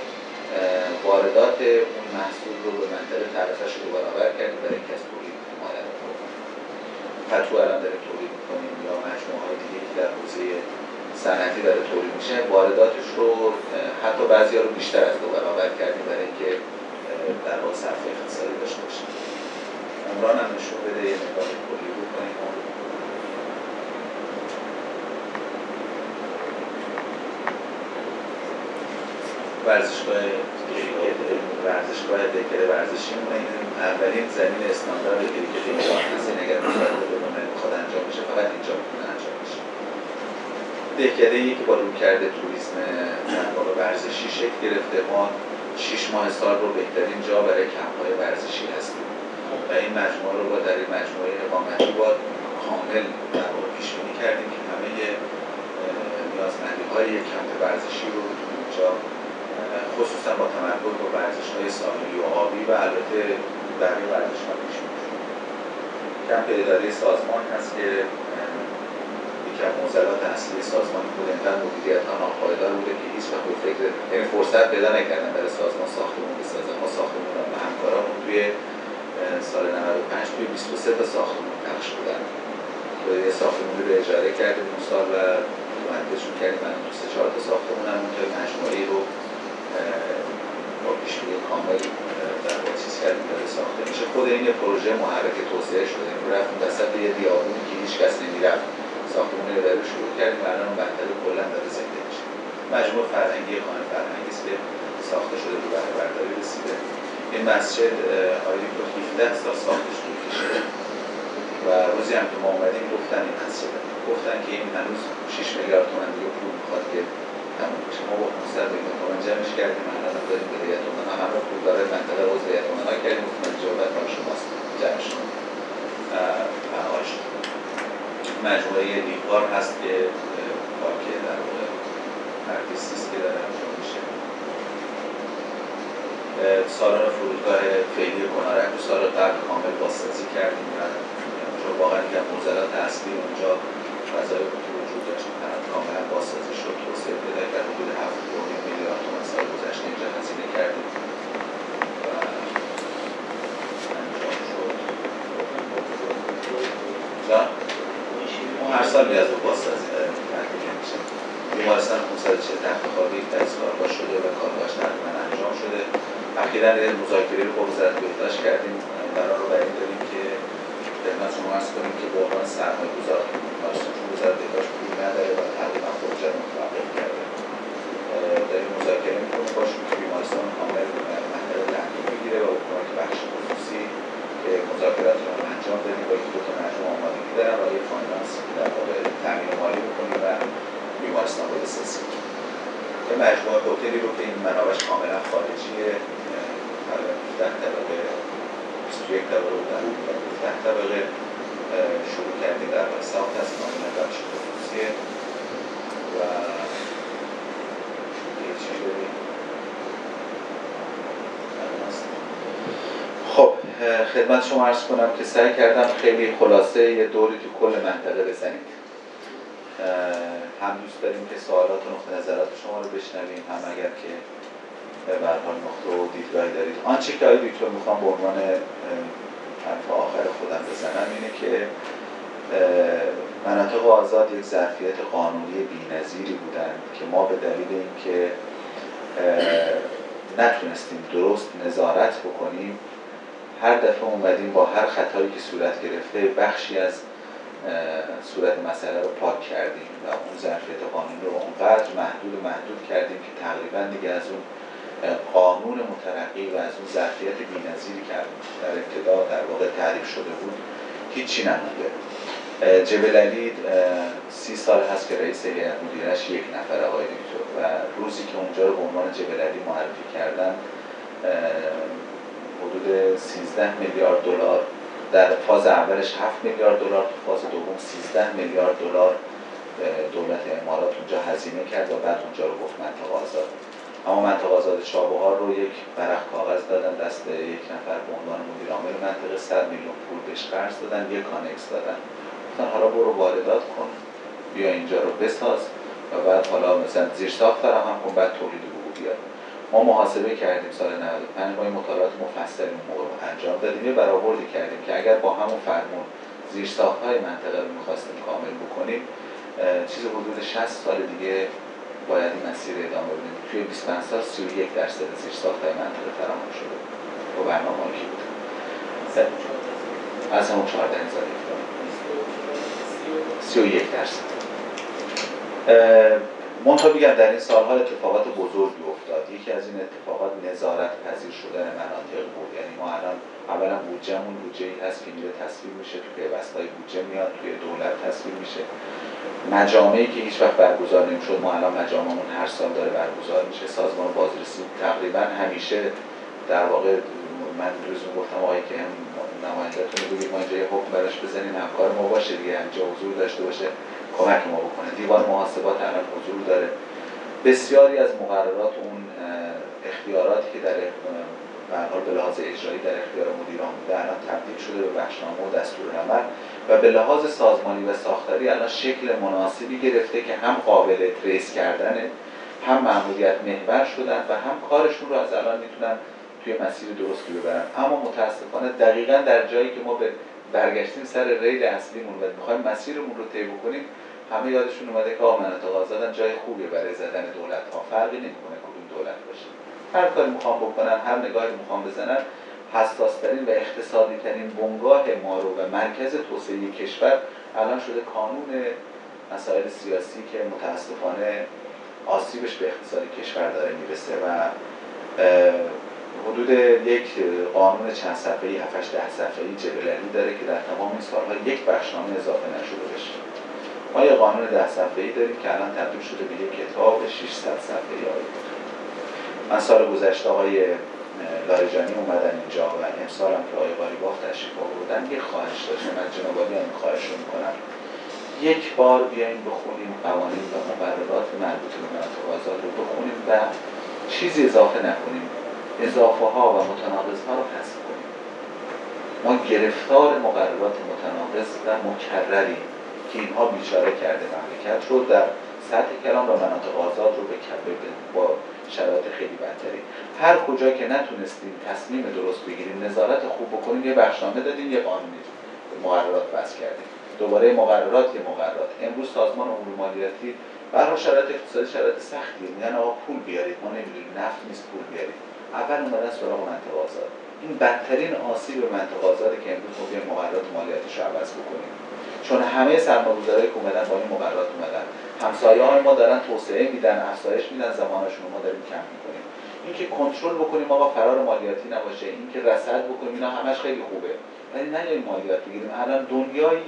واردات اون محصول رو به منطقه تعرفش رو برابر کردیم برای از تولید حمایت پتو الان داره تولید می‌کنیم یا مجموعه های دیگه که در حوزه صنعتی داره تولید میشه وارداتش رو حتی بعضی رو بیشتر از دو برابر کردیم برای اینکه در واقع صرفه اقتصادی داشته باشیم. عمران هم نشون بده یه مقدار کلی بکنیم ورزشگاه ورزشگاه دکر ورزشی این اولین زمین استاندارد کریکت ایران هست این اگر بخواد انجام بشه فقط اینجا می‌تونه انجام بشه دهکده که با روی کرده توریسم واقع ورزشی شکل گرفته ما شیش ماه سال رو بهترین جا برای کمپ های ورزشی هستیم. و این مجموعه رو با در این مجموعه اقامتی با کامل در واقع پیش بینی کردیم که همه نیازمندی های کمپ ورزشی رو اینجا خصوصا با تمرکز با ورزش های ساحلی و آبی و البته بقیه ورزش ها پیش کمپ اداره سازمان هست که یکی از معضلات اصلی سازمانی بود اینقدر مدیریت ها ناپایدار بوده که هیچ وقت فکر یعنی فرصت پیدا نکردن برای سازمان ساختمون بسازن ما ساختمون و همکارامون توی سال 95 توی 23 تا ساختمون پخش بودن. یه ساختمون رو اجاره کردیم اون سال و مهندسشون کردیم من تو سه چهار تا ساختمون هم اونجا مجموعی رو با پیشگویی کامل در واقع چیز کردیم داره ساخته میشه. خود این پروژه محرک توسعه شده. این رفتیم وسط یه دیابونی که هیچ کس نمی‌رفت. ساختمون رو داره شروع کردیم. الان منطقه کلا داره زنده میشه. مجموع فرهنگی خانه فرهنگی است که ساخته شده رو بهره برداری رسیده. این مسجد آقای دکتر 17 سال ساختش طول کشیده و روزی هم که ما اومدیم گفتن این مسجد. گفتن که این هنوز 6 میلیارد تومن دیگه پول می‌خواد که تموم بشه ما با 500 میلیون تومن جمعش کردیم الان داریم به هیئت امنا هم رو پول داره منطقه رو هیئت امنا کردیم گفتن جوابت کار شماست. جمعش شد مجموعه دیوار هست که پارک در واقع ارتیستیست که داره انجام میشه. سالن فرودگاه فعلی کنارک رو سال قبل کامل بازسازی کردیم و واقعا که موزلات اصلی اونجا فضای که وجود داشت کاملا بازسازی شد توسعه پیدا کرد. حدود هفت میلیارد تومن سال گذشته اینجا هزینه کردیم. و هر سال نیاز به بازسازی داریم تحقیق میشه 540 تخت خوابی کارگاه شده و کارگاهش تقریبا انجام شده. اخیرا مذاکره رو با وزارت بهداشت کردیم. قرار رو برای داریم که خدمت شما عرض کنیم که به سرمایه گذار وزارت بهداشت پول نداره و تقریبا رو متوقف کرده. داریم مذاکره می‌کنیم باشیم که بیمارستان کامل منطقه تحقیق بگیره و حکومت بخش خصوصی که مذاکرات رو انجام بدیم. با یک دو تا مجموعه آمادگی دارن و یه فاینانس در واقع تامین مالی بکنیم و بیمارستان رو بسازیم یه مجموعه هتلی رو که این منابعش کاملا خارجیه 10 طبقه 21 طبقه بودن 10 طبقه شروع کردیم در ساخت از کاملا بخش خصوصیه و خب خدمت شما عرض کنم که سعی کردم خیلی خلاصه یه دوری تو کل منطقه بزنید. هم دوست داریم که سوالات و نقطه نظرات شما رو بشنویم هم اگر که به حال نقطه و دیدگاهی دارید. آنچه که آقای دکتر می‌خوام به عنوان حرف آخر خودم بزنم اینه که مناطق آزاد یک ظرفیت قانونی بی‌نظیری بودن که ما به دلیل اینکه نتونستیم درست نظارت بکنیم هر دفعه اومدیم با هر خطایی که صورت گرفته بخشی از صورت مسئله رو پاک کردیم و اون ظرفیت قانونی رو اونقدر محدود و محدود کردیم که تقریبا دیگه از اون قانون مترقی و از اون ظرفیت بی‌نظیری که در ابتدا در واقع تعریف شده بود هیچی نمونده. جبل علی سی سال هست که رئیس هیئت مدیرش یک نفر آقای دکتر و روزی که اونجا رو به عنوان جبل علی معرفی کردن حدود 13 میلیارد دلار در فاز اولش 7 میلیارد دلار تو فاز دوم 13 میلیارد دلار دولت امارات اونجا هزینه کرد و بعد اونجا رو گفت منطقه آزاد. اما منطقه آزاد شابهار رو یک ورق کاغذ دادن دست یک نفر به عنوان مدیر عامل منطقه 100 میلیون پول بهش قرض دادن یک کانکس دادن. گفتن حالا برو واردات کن بیا اینجا رو بساز و بعد حالا مثلا زیر ساخت فراهم کن بعد تولید بگو بیاد ما محاسبه کردیم سال 95 با این مطالعات مفصل اون موقع انجام دادیم. یه برآوردی کردیم که اگر با همون فرمون زیر های منطقه رو می‌خواستیم کامل بکنیم چیز حدود 60 سال دیگه باید این مسیر ادامه بدیم. توی 25 سال 31 درصد زیر های منطقه فراهم شده. با برنامه کی بود. از همون 14 هزار 31 درصد. منطقه بگم در این سالها اتفاقات بزرگی افتاد. یکی از این اتفاقات نظارت پذیر شدن مناطق بود. یعنی ما الان اولا بودجهمون بودجه ای هست که میره تصویر میشه تو پیوستای بودجه میاد توی دولت تصویر میشه. مجامعی که هیچ وقت برگزار نمی‌شد ما الان مجامعمون هر سال داره برگزار میشه. سازمان بازرسی تقریبا همیشه در واقع من روز گفتم آقای که هم نمایندهتون بگید ما اینجا حکم براش بزنیم همکار ما باشه دیگه اینجا حضور داشته باشه کمک ما بکنه. دیوان محاسبات الان حضور داره. بسیاری از مقررات اون اختیاراتی که در به لحاظ اجرایی در اختیار مدیران بوده الان تبدیل شده به بخشنامه و دستور عمل. و به لحاظ سازمانی و ساختاری الان شکل مناسبی گرفته که هم قابل تریس کردنه هم معمولیت محور شدن و هم کارشون رو از الان می‌تونن توی مسیر درستی ببرن. اما متاسفانه دقیقا در جایی که ما به برگشتیم سر ریل اصلیمون و می‌خوایم مسیرمون رو طی بکنیم همه یادشون اومده که آمنت آزادن جای خوبی برای زدن دولت ها فرقی نمی‌کنه کدوم دولت باشه. هر کاری می‌خوام بکنن هر نگاهی می‌خوام بزنن حساسترین و اقتصادی ترین بنگاه ما رو و مرکز توسعه کشور الان شده قانون مسائل سیاسی که متاسفانه آسیبش به اقتصاد کشور داره می‌رسه و حدود یک قانون چند صفحه‌ای 7 ده صفحه‌ای جبللی داره که در تمام این سالها یک بخشنامه اضافه نشده بشه. ما یه قانون ده صفحه‌ای داریم که الان تبدیل شده به یک کتاب 600 صفحه‌ای آقای من سال گذشته آقای لاریجانی اومدن اینجا و امسال هم که آقای قالیباف تشریف آوردن یه خواهش داشتم از جناب هم خواهش رو می‌کنم. یک بار بیایم بخونیم قوانین و مقررات مربوط به مناطق آزاد رو بخونیم و چیزی اضافه نکنیم. اضافه ها و متناقض ها رو حذف کنیم. ما گرفتار مقررات متناقض و مکرری که اینها بیچاره کرده مملکت رو در سطح کلام و مناطق آزاد رو به با شرایط خیلی بدتری. هر کجا که نتونستیم تصمیم درست بگیریم نظارت خوب بکنیم یه بخشنامه دادیم یه قانونی مقررات بس کردیم دوباره مقررات یه مقررات. امروز سازمان امور مالیاتی برای شرایط اقتصادی شرایط سختیه. میگن آقا پول بیارید. ما نمی‌دونیم. نفت نیست پول بیارید. اول اومدن سراغ منطقه آزاد. این بدترین آسیب منطقه آزاده که امروز ما مقررات مالیاتیش عوض بکنیم. چون همه سرمایه‌گذارایی که اومدن با این مقررات اومدن. همسایه های ما دارن توسعه میدن افزایش میدن زمانشون ما داریم کم می‌کنیم. اینکه کنترل بکنیم آقا فرار مالیاتی نباشه اینکه رصد بکنیم اینا همش خیلی خوبه. ولی نیایم مالیات بگیریم. الان دنیایی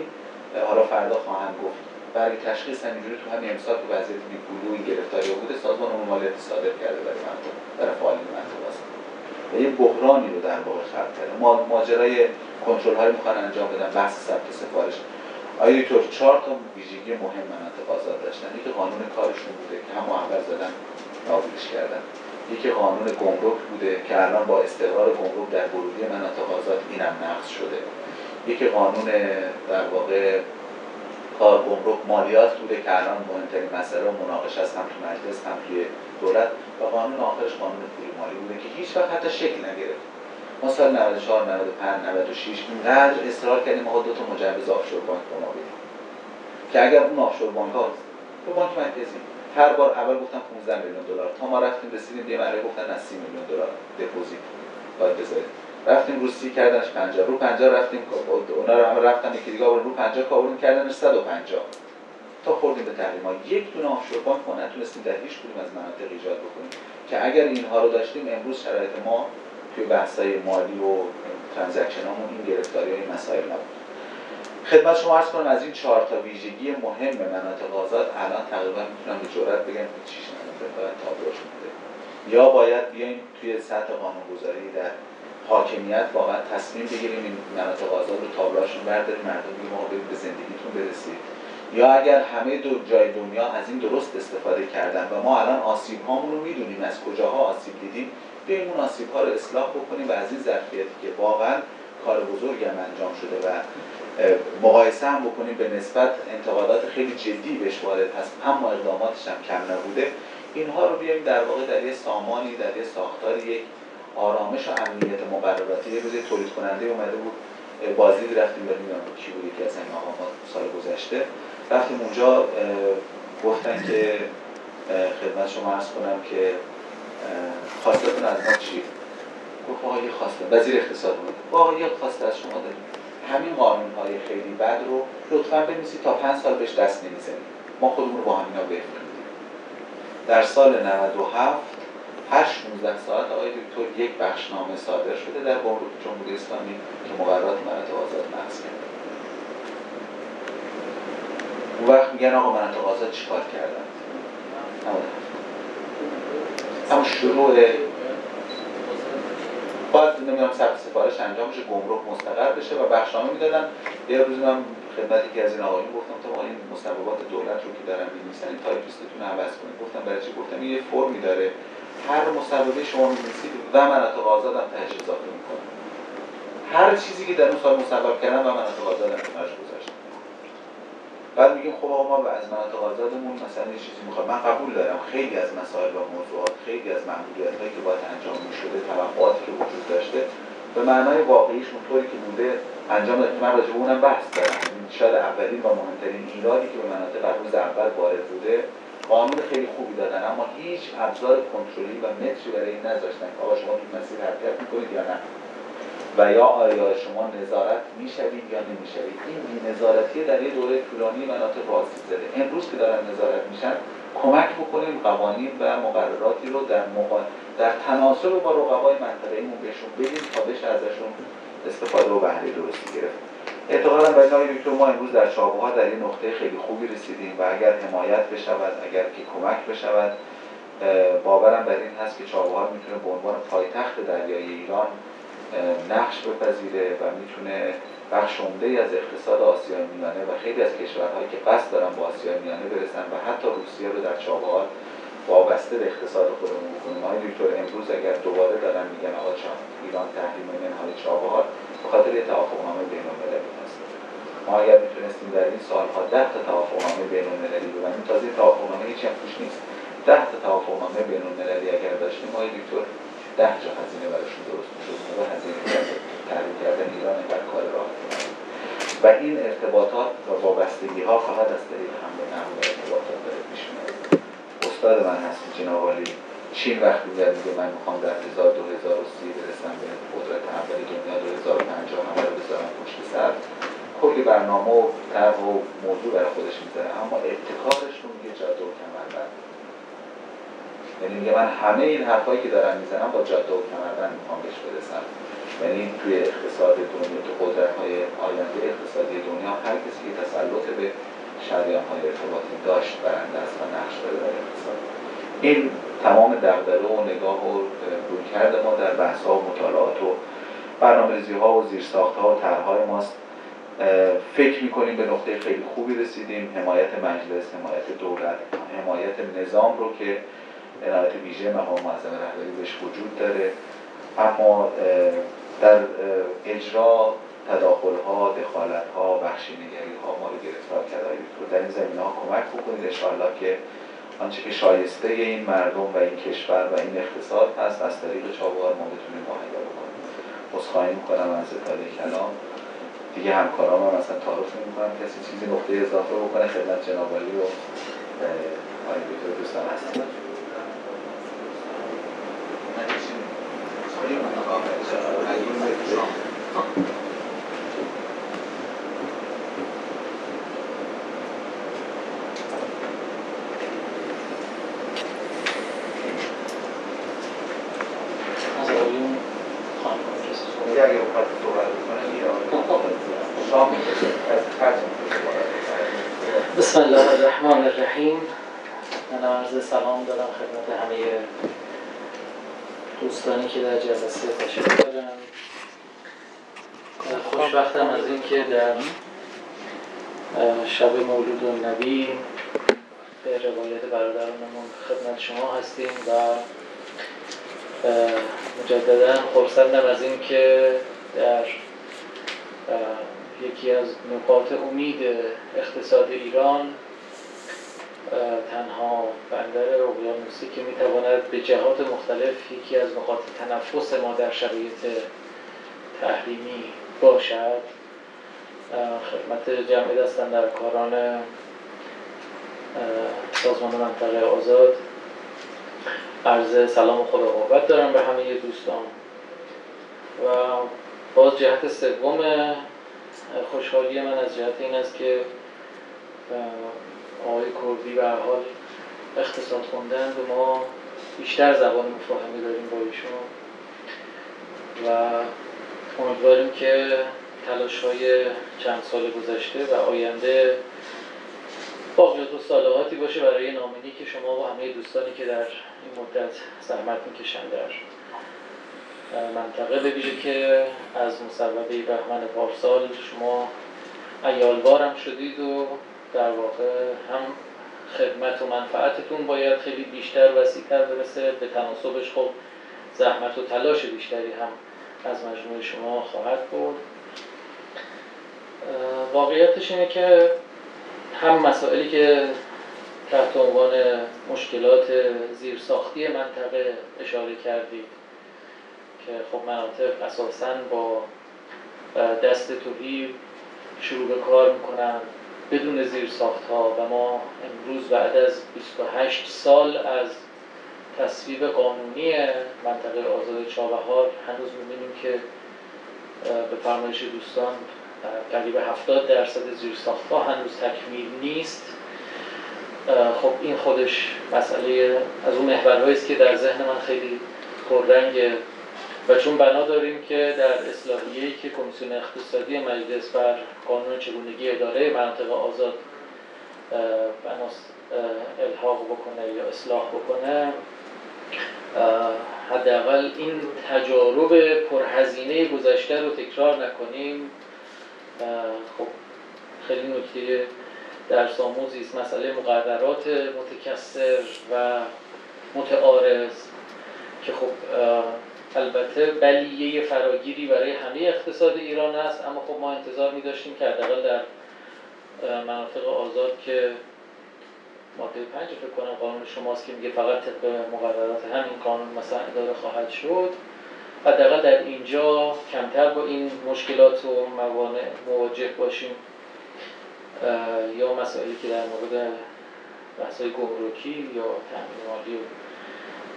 حالا فردا خواهم گفت. برای تشخیص همینجوری تو همین امسال تو وضعیت بیپولوی گرفتاری بوده سازمان امور مالیاتی صادر کرده برای منطقه در فعالین است و یه بحرانی رو در واقع خلق کرده ما ماجرای کنترل های می‌خوان انجام بدن بحث ثبت سفارش. آیا تو چهار تا ویژگی مهم مناطق آزاد داشتن. یکی قانون کارشون بوده که هم اول زدن نابودش کردن. یکی قانون گمرک بوده که الان با استقرار گمرک در ورودی مناطق آزاد اینم نقض شده. یکی قانون در واقع کار گمرک مالیات بوده که الان مهمترین مسئله و مناقشه است هم تو مجلس هم توی دولت. و قانون آخرش قانون پول مالی بوده که هیچ وقت حتی شکل نگرفت. ما سال 94 95 96 اینقدر اصرار کردیم آقا دو تا مجوز آفشور بانک به ما بدیم که اگر اون آفشور بانک ها به بانک مرکزی هر بار اول گفتن 15 میلیون دلار. تا ما رفتیم رسیدیم یه مرحله گفتن از 30 میلیون دلار دپوزیت. باید بذارید رفتیم رو سی کردنش 50 رو 50 رفتیم اونا رو همه رفتن یکی دیگه رو 50 کابل کردنش 150 تا خوردیم به تحریم ها. یک دونه آفشور بانک ما نتونستیم در هیچ کدوم از مناطق ایجاد بکنیم که اگر اینها رو داشتیم امروز شرایط ما توی بحث‌های مالی و ترانزکشنامون این گرفتاری های مسائل نبود. خدمت شما عرض کنم از این چهار تا ویژگی مهم مناطق آزاد الان تقریبا می‌تونم به جرات بگم که چیش باید تابلوش میده یا باید بیایم توی سطح قانونگذاری در حاکمیت واقعا تصمیم بگیریم این مناطق آزاد رو تابلوشون برداریم مردم بگیم به زندگیتون برسید. یا اگر همه دو جای دنیا از این درست استفاده کردن و ما الان آسیب هامون رو می‌دونیم از کجاها آسیب دیدیم بیایم اون آسیب ها رو اصلاح بکنیم و از این ظرفیتی که واقعا کار بزرگی انجام شده و مقایسه هم بکنیم به نسبت انتقادات خیلی جدی بهش وارد هست. اما اقداماتش هم کم نبوده. اینها رو بیایم در واقع در یه سامانی در یه ساختاری یک آرامش و امنیت مقرراتی. یه روزی تولید کننده اومده بود بازی رفتیم بریم کی بود یکی از این آقا سال گذشته. رفتیم اونجا گفتن که خدمت شما عرض کنم که خواستتون از ما چی؟ گفت آقا یه خواسته وزیر اقتصاد بود. آقا خواسته از شما داریم. همین قانون های خیلی بد رو لطفا بنویسید تا پنج سال بهش دست نمی‌زنیم ما خودمون رو با همینا بفهمیم در سال 97 هر 16 ساعت آقای دکتر یک بخشنامه صادر شده در جمهوری اسلامی که مقررات مناطق آزاد نقض کرده. اون وقت میگن آقا مناطق آزاد چیکار کردن؟ اما شروع باید نمی‌دونم ثبت سفارش انجام بشه گمرک مستقر بشه و بخشنامه می‌دادن. یه روز من خدمت یکی از این آقایون گفتم تا این مصوبات دولت رو که دارن می‌نویسن این تایپیستتون عوض کنید گفتم برای چی؟ گفتم یه فرمی داره. هر مصوبه شما می‌نویسید و مناطق آزاد هم تهش اضافه می‌کنه هر چیزی که در اون سال مصوب کردن و مناطق آزاد هم کنارش گذاشتن بعد میگیم خب آقا ما از مناطق آزادمون مثلا یه چیزی می‌خواد من قبول دارم. خیلی از مسائل و موضوعات خیلی از هایی که باید انجام می‌شده توقعاتی که وجود داشته به معنای واقعیش اونطوری که بوده انجام داده. من راجع اونم بحث دارم. شاید اولین و مهمترین ایرادی که به مناطق روز اول وارد بوده قانون خیلی خوبی دادن. اما هیچ ابزار کنترلی و متری برای این نذاشتن که آقا شما تو مسیر حرکت می‌کنید یا نه. و یا آیا شما نظارت می‌شوید یا نمی‌شوید؟ این نظارتی در یه دوره طولانی مناطق آسیب زده. امروز که دارن نظارت میشن کمک بکنیم قوانین و مقرراتی رو در مقا... در تناسب با رقبای منطقه‌ایمون بهشون بدیم تا بشه ازشون استفاده و بهره درستی گرفت. اعتقادا به آقای دکتر ما امروز در چابوها در این نقطه خیلی خوبی رسیدیم و اگر حمایت بشود اگر که کمک بشود باورم بر این هست که چابوها می‌تونه به عنوان پایتخت دریایی ایران نقش بپذیره و می‌تونه بخش عمده از اقتصاد آسیای میانه و خیلی از کشورهایی که قصد دارن با آسیای میانه برسن و حتی روسیه رو در چابهار وابسته به اقتصاد خودمون بکنیم. آقای دکتر امروز اگر دوباره دارن میگن آقا ایران تحریم منهای چابهار به خاطر یه توافقنامه بین‌المللی هست. ما اگر می‌تونستیم در این سالها ده تا توافقنامه بین‌المللی ببندیم تازه توافقنامه هیچ هم نیست. ده تا توافقنامه بین‌المللی اگر داشتیم آقای دکتر؟ ده جا هزینه براشون درست می‌شد و هزینه تحریم کردن ایران اینقدر کار راه و این ارتباطات و وابستگی ها فقط از طریق حمله نقل ارتباطات داره پیش استاد من هستی جناب چین وقتی میاد میگه من می‌خوام در 2030 برسم به قدرت اولی دنیا 2050 همه رو بذارم پشت سر. کلی برنامه و طرح و موضوع برای خودش می‌ذاره. اما ابتکارش رو میگه جاده و کمربند یعنی میگه من همه این حرفایی که دارم می‌زنم با جاده و کمربند می‌خوام بهش برسم. یعنی توی اقتصاد دنیا تو قدرت های آینده اقتصادی دنیا هر کسی که تسلط به شریان های ارتباطی داشت برنده است و نقش داره در اقتصاد. این تمام دغدغه و نگاه و روی کرده ما در بحث ها و مطالعات و برنامه‌ریزی ها و زیرساخت ها و طرحهای ماست. فکر می‌کنیم به نقطه خیلی خوبی رسیدیم. حمایت مجلس حمایت دولت حمایت نظام رو که عنایت ویژه مقام معظم رهبری بهش وجود داره. اما در اجرا تداخل ها دخالت ها بخشی نگری ها ما رو گرفتار کرده در این زمینه ها کمک بکنید. انشاءالله که آنچه که شایسته این مردم و این کشور و این اقتصاد هست از طریق چابوار ما بتونیم مهیا بکنیم عذرخواهی می‌کنم از ستاره کلام. دیگه همکارام هم اصلا تعارف نمی‌کنم کسی چیزی نقطه اضافه بکنه خدمت جناب و آقای دوستان هستم. Okay, so I use it اینکه در شب مولود و نبی به روایت برادرانمون خدمت شما هستیم و مجددا خرسندم از اینکه در یکی از نقاط امید اقتصاد ایران تنها بندر اقیانوسی که می‌تواند به جهات مختلف یکی از نقاط تنفس ما در شرایط تحریمی باشد. خدمت جمعی دستن در کاران سازمان منطقه آزاد. عرض سلام و خدا قوت دارم به همه دوستان. و باز جهت سوم خوشحالی من از جهت این است که آقای کردی به حال اقتصاد خوندن به ما بیشتر زبان مفاهمه داریم با ایشون. و امیدواریم که تلاش های چند سال گذشته و آینده باقیات و صالحاتی باشه برای نامینی که شما و همه دوستانی که در این مدت زحمت می‌کشن در منطقه. به که از مصوبه بهمن پارسال شما ایالوارم شدید و در واقع هم خدمت و منفعتتون باید خیلی بیشتر وسیعتر برسه. به تناسبش خب زحمت و تلاش بیشتری هم از مجموعه شما خواهد بود واقعیتش اینه که هم مسائلی که تحت عنوان مشکلات زیرساختی منطقه اشاره کردید که خب مناطق اساسا با دست توهی شروع به کار می‌کنن بدون زیرساخت ها و ما امروز بعد از 28 سال از تصویب قانونی منطقه آزاد چابهار هنوز می‌بینیم که به فرمایش دوستان قریب 70 درصد زیرساخت ها هنوز تکمیل نیست. خب این خودش مسئله از اون محورهایی است که در ذهن من خیلی پررنگه. و چون بنا داریم که در اصلاحیه‌ای که کمیسیون اقتصادی مجلس بر قانون چگونگی اداره مناطق آزاد بناس الحاق بکنه یا اصلاح بکنه حداقل این تجارب پرهزینه گذشته رو تکرار نکنیم. خب خیلی نکته در ساموزی است. مسئله مقررات متکثر و متعارض که خب البته بلیه فراگیری برای همه اقتصاد ایران است اما خب ما انتظار می داشتیم که حداقل در مناطق آزاد که ماده پنج فکر کنم قانون شماست که میگه فقط طبق مقررات همین قانون مثلا اداره خواهد شد. حداقل در اینجا کمتر با این مشکلات و موانع مواجه باشیم. یا مسائلی که در مورد بحث‌های گمرکی یا تامین مالی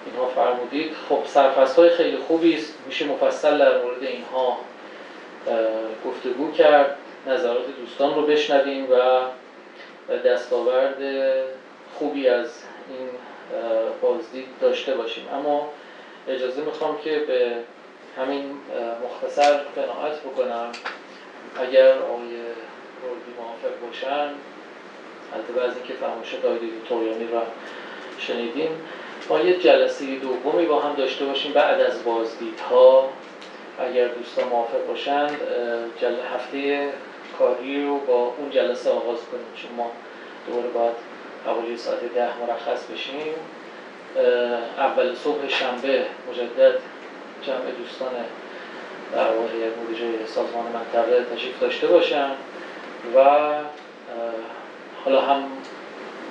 اینها فرمودید. خب سرفست های خیلی خوبی است. میشه مفصل در مورد اینها گفتگو کرد. نظرات دوستان رو بشنویم و دستاورد خوبی از این بازدید داشته باشیم. اما اجازه می‌خوام که به همین مختصر قناعت بکنم. اگر آقای روزی موافق باشن البته بعضی که فرمایش قایدی توریانی را شنیدیم ما یه جلسه دومی با هم داشته باشیم بعد از بازدیدها. اگر دوستان موافق باشند جل هفته کاری رو با اون جلسه آغاز کنیم. چون ما دوباره باید حوالی ساعت ده مرخص بشیم. اول صبح شنبه مجدد جمع دوستان در واقع مدیره سازمان منطقه تشریف داشته باشن و حالا هم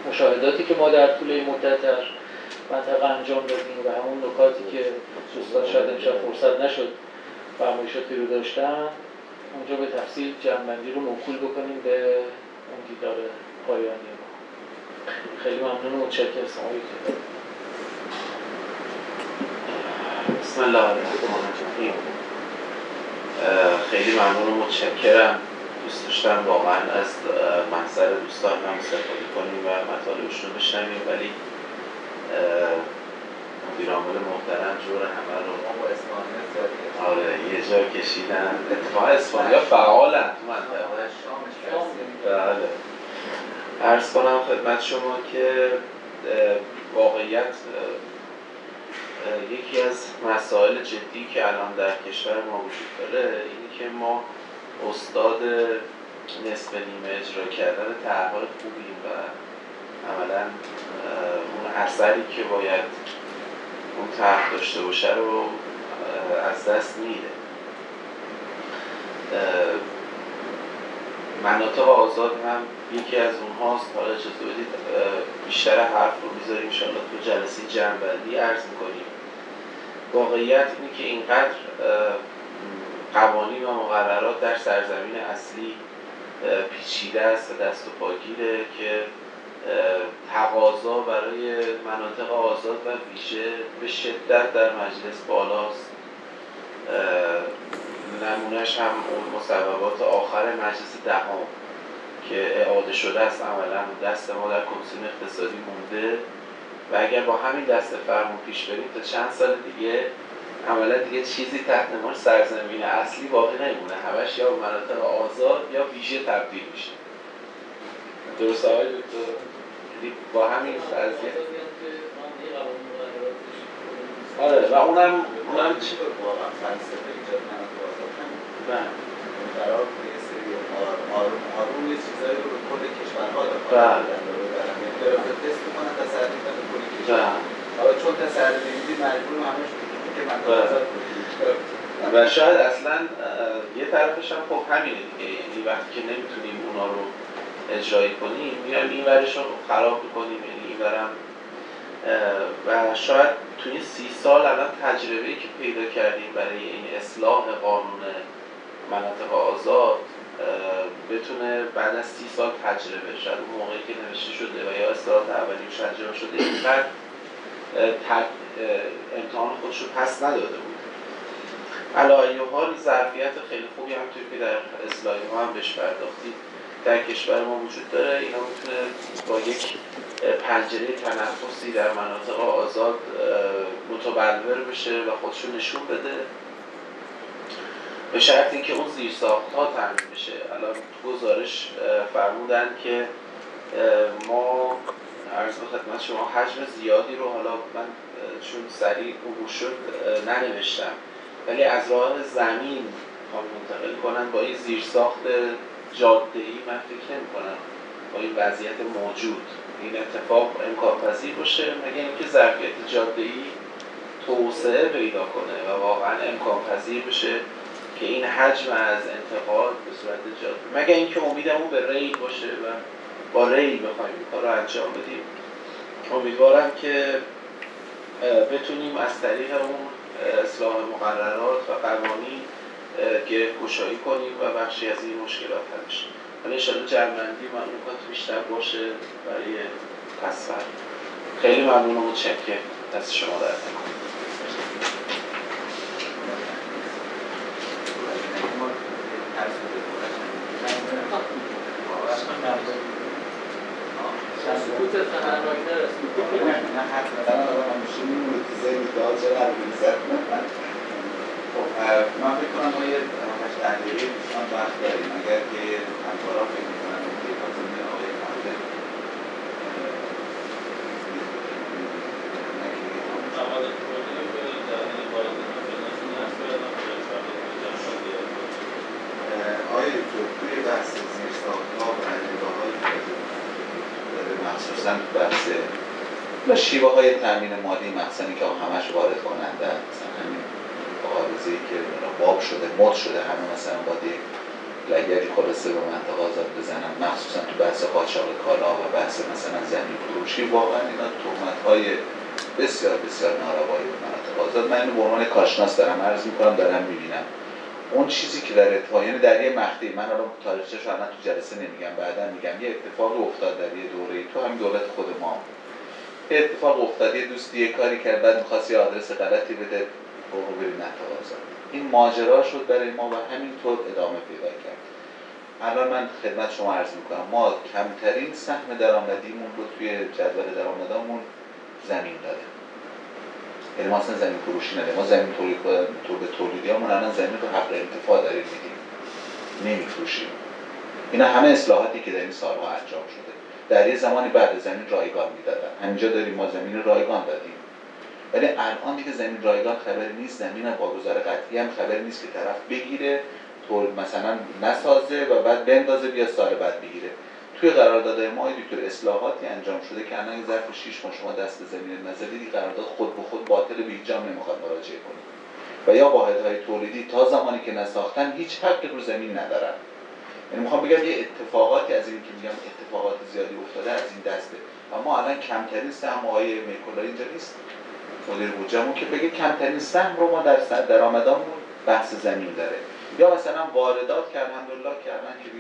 مشاهداتی که ما در طول این مدت در منطقه انجام دادیم و همون نکاتی که دوستان شاید امشب فرصت نشد فرمایشاتی رو داشتن اونجا به تفصیل جمعبندی رو موکول بکنیم به اون دیدار پایانی ما. خیلی ممنون و متشکرم. بسم الله الرحمن الرحیم. خیلی ممنون و متشکرم. دوست داشتم واقعا از محضر دوستان هم استفاده کنیم و مطالبشون رو بشنویم ولی مدیر عامل محترم جور همه رو با اسپانیا آره یه جا کشیدن. اتفاقا اسپانیا فعالن تو منطقه. بله. ارز کنم خدمت شما که واقعیت یکی از مسائل جدی که الان در کشور ما وجود داره اینه که ما استاد نصف نیمه اجرا کردن طرحهای خوبی و عملا اون اثری که باید اون طرح داشته باشه رو از دست میده. مناطق آزاد هم یکی از اونهاست. حالا اجازه بدید بیشتر حرف رو می‌ذاریم انشاءالله تو جلسه جنبندی عرض می‌کنیم. واقعیت اینه که اینقدر قوانین و مقررات در سرزمین اصلی پیچیده است و دست و پاگیره که تقاضا برای مناطق آزاد و ویژه به شدت در مجلس بالاست. نمونهش هم اون مصوبات آخر مجلس دهم که اعاده شده است. عملا دست ما در کمیسیون اقتصادی مونده و اگر با همین دست فرمون پیش بریم تا چند سال دیگه عملا دیگه چیزی تحت نمار سرزمین اصلی باقی نمیمونه همش یا مناطق آزاد یا ویژه تبدیل میشه. درست آقای دکتر؟ یعنی با همین وضعیت آره و اونم اونم چی واقعا فلسفه ایجاد مناطق آزاد بله قرار یه سری آروم آروم یه چیزایی رو به کل کشورها بله. داره گرافت تست می‌کنن تا سر پولی کشن و حالا چون تا سر مجبور همش که من و شاید اصلا یه طرفش هم خب همینه دیگه یعنی وقتی که نمی‌تونیم اونا رو اجرایی کنیم میایم این ورش رو خراب می‌کنیم یعنی این ورم و شاید توی این سی سال الان تجربه که پیدا کردیم برای این اصلاح قانون مناطق آزاد بتونه بعد از سی سال تجربه شاید اون موقعی که نوشته شده و یا اصلاحات اولیش انجام شده اینقدر امتحان خودش رو پس نداده بود. علایه حال ظرفیت خیلی خوبی همونطور که در اصلاحی ما هم بهش پرداختیم در کشور ما وجود داره. اینا می‌تونه با یک پنجره تنفسی در مناطق آزاد متبلور بشه و خودشو نشون بده. به شرط اینکه اون زیر ها تامین بشه. الان گزارش فرمودن که ما عرض به خدمت شما حجم زیادی رو حالا من چون سریع عبور شد ننوشتم. ولی از راه زمین می‌خوام منتقل کنن با این زیرساخت جاده‌ای من فکر نمی کنم با این وضعیت موجود. این اتفاق امکان پذیر باشه مگه اینکه ظرفیت جاده‌ای توسعه پیدا کنه و واقعا امکان پذیر بشه. که این حجم از انتقاد به صورت جاده مگه اینکه امیدمون به ریل باشه و با ریل بخوایم این کار رو انجام بدیم. امیدوارم که بتونیم از طریق اون اصلاح مقررات و قوانین گره گشایی کنیم و بخشی از این مشکلات حل بشه. حالا انشاءالله معلومات بیشتر باشه برای فردا. خیلی ممنون و متشکرم. دست شما در نکنه سکوت تحرکتر است نه حرف مثلا آدم همیشه میمونه تو ذهن چرا حرف می‌زد. یه هشت دقیقه دوستان وقت داریم اگر که همکارا فکر می‌کنن که کازمی آقای دکتر توی بحث زیر ساختها و نگاه‌هایی که داره مخصوصا تو بحث و شیوه های تامین مالی مخصوصا که همش وارد کننده مثلا همین عارضه که باب شده مد شده همه مثلا باید یک لگری خلاصه به منطقه آزاد بزنن مخصوصا تو بحث قاچاق کالا و بحث مثلا زمین فروشی واقعا اینا تهمت های بسیار بسیار ناروایی به مناطق آزاد. من اینو به عنوان کارشناس دارم عرض می‌کنم دارم می‌بینم. اون چیزی که در اتفاق یعنی در یه مقطعی من الان تاریخچه‌ش رو الان تو جلسه نمیگم بعدا میگم. یه اتفاق افتاد در یه دوره تو همین دولت خود ما اتفاق افتاد. یه دوستی یه کاری کرد بعد می‌خواست یه آدرس غلطی بده. بریم نتوازن این ماجرا شد برای ما و همینطور ادامه پیدا کرد. الان من خدمت شما عرض می‌کنم. ما کمترین سهم درآمدیمون رو توی جدول درآمدامون زمین داره یعنی ما اصلا زمین فروشی نداریم. ما زمین تولید تو به تولیدیامون الان زمین رو حق انتفاع داریم میدیم نمیفروشیم. اینا همه اصلاحاتی که در این سالها انجام شده. در یه زمانی بعد زمین رایگان می‌دادن. همینجا داریم ما زمین رایگان دادیم. ولی الان دیگه زمین رایگان خبری نیست. زمین هم با گذار قطعی هم خبری نیست که طرف بگیره مثلا نسازه و بعد بندازه بیا سال بعد بگیره. توی قراردادهای ما دکتر اصلاحاتی انجام شده که الان ظرف 6 ماه شما دست به زمین نزدید قرارداد خود به خود باطل به هیچ جام نمی‌خواد مراجعه کنید و یا واحدهای تولیدی تا زمانی که نساختن هیچ حقی رو زمین ندارن. یعنی می‌خوام بگم یه اتفاقاتی از این که میگم اتفاقات زیادی افتاده از این دسته. و ما الان کمترین سهم آقای میکولا اینجا نیست. مدیر بودجهمون که بگه کمترین سهم رو ما در درآمدامون بحث زمین داره. یا مثلا واردات که الحمدلله کردن که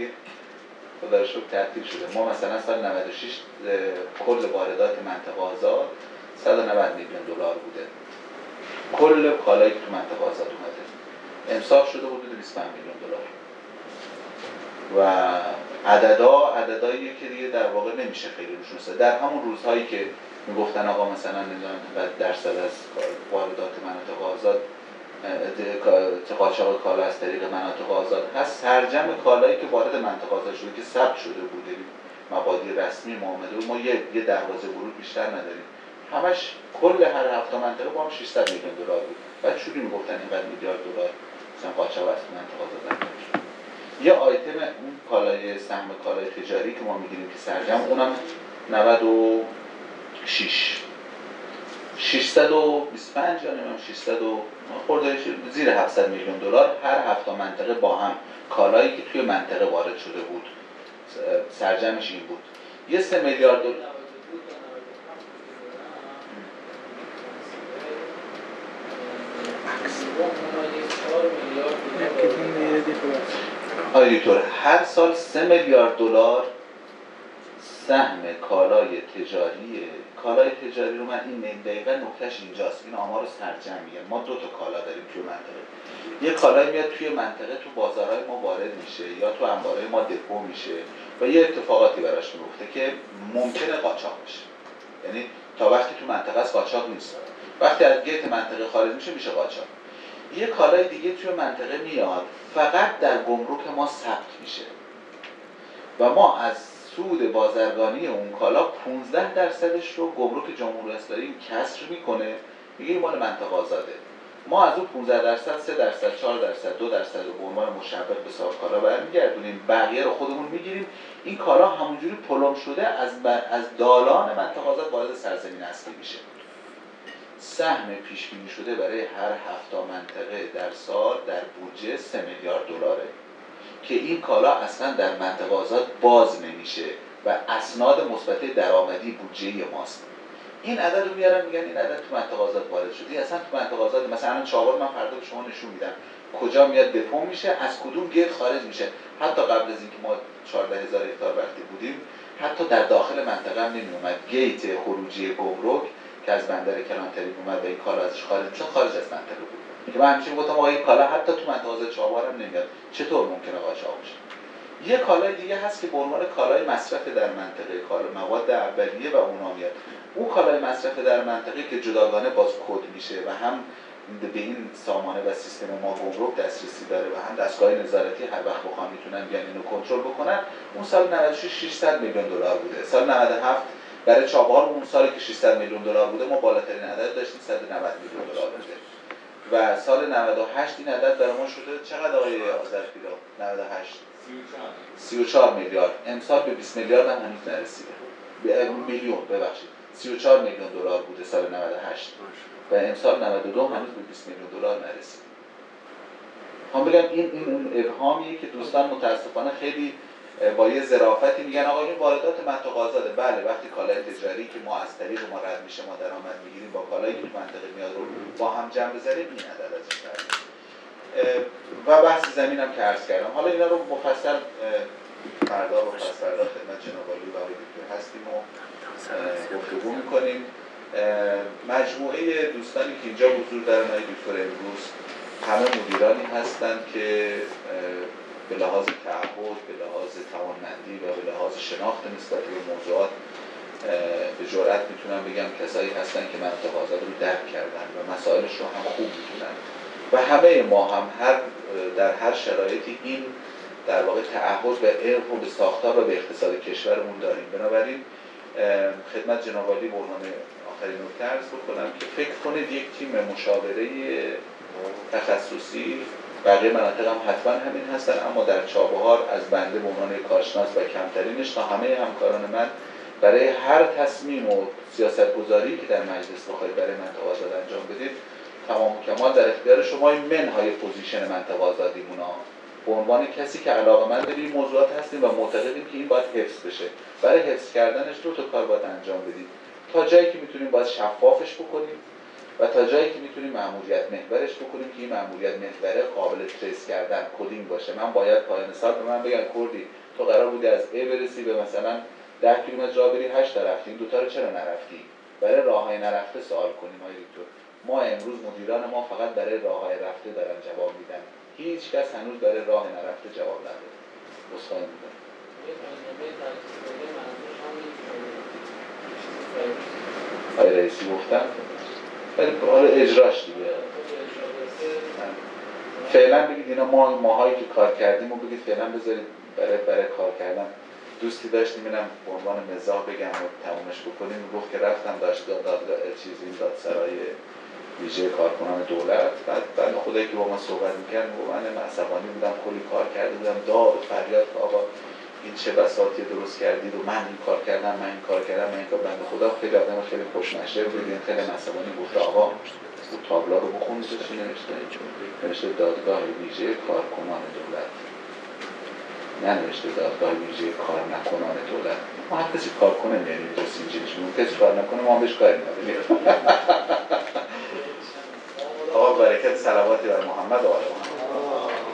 خدا رو شکر تعطیل شده. ما مثلا سال 96 اه، کل واردات منطقه آزاد 190 میلیون دلار بوده. کل کالایی که تو منطقه آزاد اومده. امسال شده حدود 25 میلیون دلار. و عددا عددایی که دیگه در واقع نمیشه خیلی روشون در همون روزهایی که می‌گفتن آقا مثلا نمی‌دونم درصد از واردات مناطق آزاد قاچاق کالا از طریق مناطق آزاد هست. سرجم کالایی که وارد منطقه آزاد شده که ثبت شده بوده مبادی رسمی معامله ما یه یه دروازه ورود بیشتر نداریم. همش کل هر هفته منطقه با هم 600 میلیون دلار بود. بعد چوری می‌گفتن اینقدر میلیارد دلار مثلا قاچاق از منطقه آزاد. یه آیتم اون کالای سهم کالای تجاری که ما می‌گیریم که سرجم اونم 96 625 یا نمی‌دونم 600 و خورده زیر 700 میلیون دلار هر هفت منطقه با هم. کالایی که توی منطقه وارد شده بود. سرجمش این بود. یه سه میلیارد دلار آیدیتور هر سال سه میلیارد دلار سهم کالای تجاری کالای تجاری رو من این دقیقه نکتهش اینجاست. این آمار رو سرجم ما دو تا کالا داریم توی منطقه. یه کالای میاد توی منطقه تو بازارهای ما وارد میشه یا تو انبارهای ما دپو میشه و یه اتفاقاتی براش میفته که ممکنه قاچاق بشه. یعنی تا وقتی تو منطقه از قاچاق نیست. وقتی از گیت منطقه خارج میشه میشه قاچاق. یه کالای دیگه توی منطقه میاد فقط در گمرک ما ثبت میشه. و ما از سود بازرگانی اون کالا 15 درصدش رو گمرک جمهوری اسلامی کسر می‌کنه. میگه مال منطقه آزاده. ما از اون 15 درصد 3 درصد 4 درصد 2 درصد رو به عنوان مشبق به صاحب کالا برمیگردونیم. بقیه رو خودمون می‌گیریم. این کالا همونجوری پلم شده از از دالان منطقه آزاد وارد سرزمین اصلی میشه. سهم پیش بینی شده برای هر هفت منطقه در سال در بودجه 3 میلیارد دلاره. که این کالا اصلا در منطقه آزاد باز نمیشه و اسناد مثبت درآمدی بودجه ماست. این عدد رو میارن میگن این عدد تو منطقه آزاد وارد شده. اصلا تو منطقه آزاد مثلا چاغور من فردا به شما نشون میدم. کجا میاد دپو میشه از کدوم گیت خارج میشه. حتی قبل از اینکه ما 14 هزار هکتار وقتی بودیم حتی در داخل منطقه هم نمی گیت خروجی گمرک که از بندر کلانتری اومد و این کالا ازش خارج میشه خارج از منطقه بود. که من همیشه گفتم آقا این کالا حتی تو آزاد چاغور هم نمیاد. چطور ممکنه قاچاق بشه یه کالای دیگه هست که به عنوان کالای مصرف در منطقه کالا مواد اولیه و اونا میاد اون کالای مصرف در منطقه که جداگانه باز کد میشه و هم به این سامانه و سیستم ما گمرک دسترسی داره و هم دستگاه نظارتی هر وقت بخوان می‌تونن بیان اینو کنترل بکنن اون سال 96 600 میلیون دلار بوده. سال 97 برای چابهار اون سالی که 600 میلیون دلار بوده ما بالاترین عدد داشتیم 190 میلیون دلار بوده. و سال 98 این عدد برای ما شده چقدر آقای آذرپیرا 98 34 میلیارد. امسال به 20 میلیارد هم هنوز نرسیده. میلیون ببخشید. 34 میلیون دلار بوده سال 98 و امسال 92 هنوز به 20 میلیون دلار نرسید هم بگم این این ابهامیه که دوستان متاسفانه خیلی با یه ظرافتی میگن آقا این واردات منطقه آزاده بله وقتی کالای تجاری که ما از طریق ما رد میشه ما درآمد می‌گیریم با کالایی که منطقه میاد رو با هم جمع بزنیم این عدد ازش و بحث زمین هم که عرض کردم. حالا اینا رو مفصل فردا فردا خدمت جناب آقای دکتر هستیم و گفتگو می‌کنیم. مجموعه دوستانی که اینجا حضور دارن آقای دکتر امروز همه مدیرانی هستند که به لحاظ تعهد به لحاظ توانمندی و به لحاظ شناخت نسبت به موضوعات به جرأت می‌تونم بگم کسایی هستن که منطقه آزاد رو درک کردن و مسائلش رو هم خوب می‌تونن و همه ما هم هر در هر شرایطی این در واقع تعهد و به ساختار و به اقتصاد کشورمون داریم. بنابراین خدمت جناب عالی به عنوان آخرین نکته عرض بکنم که فکر کنید یک تیم مشاوره تخصصی بقیه مناطق هم حتما همین هستن اما در چابهار از بنده به عنوان کارشناس و کمترینش تا همه همکاران من برای هر تصمیم و سیاست گذاری که در مجلس بخواید برای منطقه آزاد انجام بدید تمام کمال در اختیار شما این منهای position منطقه آزادیمون به عنوان کسی که علاقه من به این موضوعات هستیم و معتقدیم که این باید حفظ بشه. برای حفظ کردنش دو تا کار باید انجام بدید. تا جایی که می‌تونیم باید شفافش بکنیم. و تا جایی که می‌تونیم مأموریت محورش بکنیم که این مأموریت محوره قابل trace کردن coding باشه. من باید پایان سال به من بگن کردی تو قرار بودی از A برسی به مثلا 10 کیلومتر راه بری 8 تا رفتی. این دو تا رو چرا نرفتی؟ برای راههای نرفته سوال کنیم آقای دکتر. ما امروز مدیران ما فقط برای راههای رفته دارن جواب میدن. هیچ کس هنوز برای راه نرفته جواب نداده. بسخواهی میدن آقای رئیسی گفتم ولی حالا اجراش دیگه. فعلا بگید اینا ما ماهایی که کار کردیم و بگید فعلا بذارید برای برای کار کردن. دوستی داشتیم اینم به عنوان مزاح بگم و تمومش بکنیم. گفت که رفتم داشت دادگاه چیزی دادسرای ویژه کارکنان دولت. بعد بعد خدایی که با ما صحبت می‌کرد و من عصبانی بودم کلی کار کرده بودم. داد فریاد که آقا این چه بساطی درست کردید و من این کار کردم من این کار کردم من این کار بنده خدا خیلی آدم خیلی خوشمشه بود. خیلی عصبانی بود. آقا او تابلا رو بخونید چی نوشته. نوشته دادگاه ویژه کارکنان دولت. ننوشته دادگاه ویژه کار نکنان دولت. ما هر کسی کار کنه میاریم اینجا سینجیشون کسی کار نکنه ما هم بهش کاری نداریم. آقا برکت سلواتی بر محمد و آل محمد.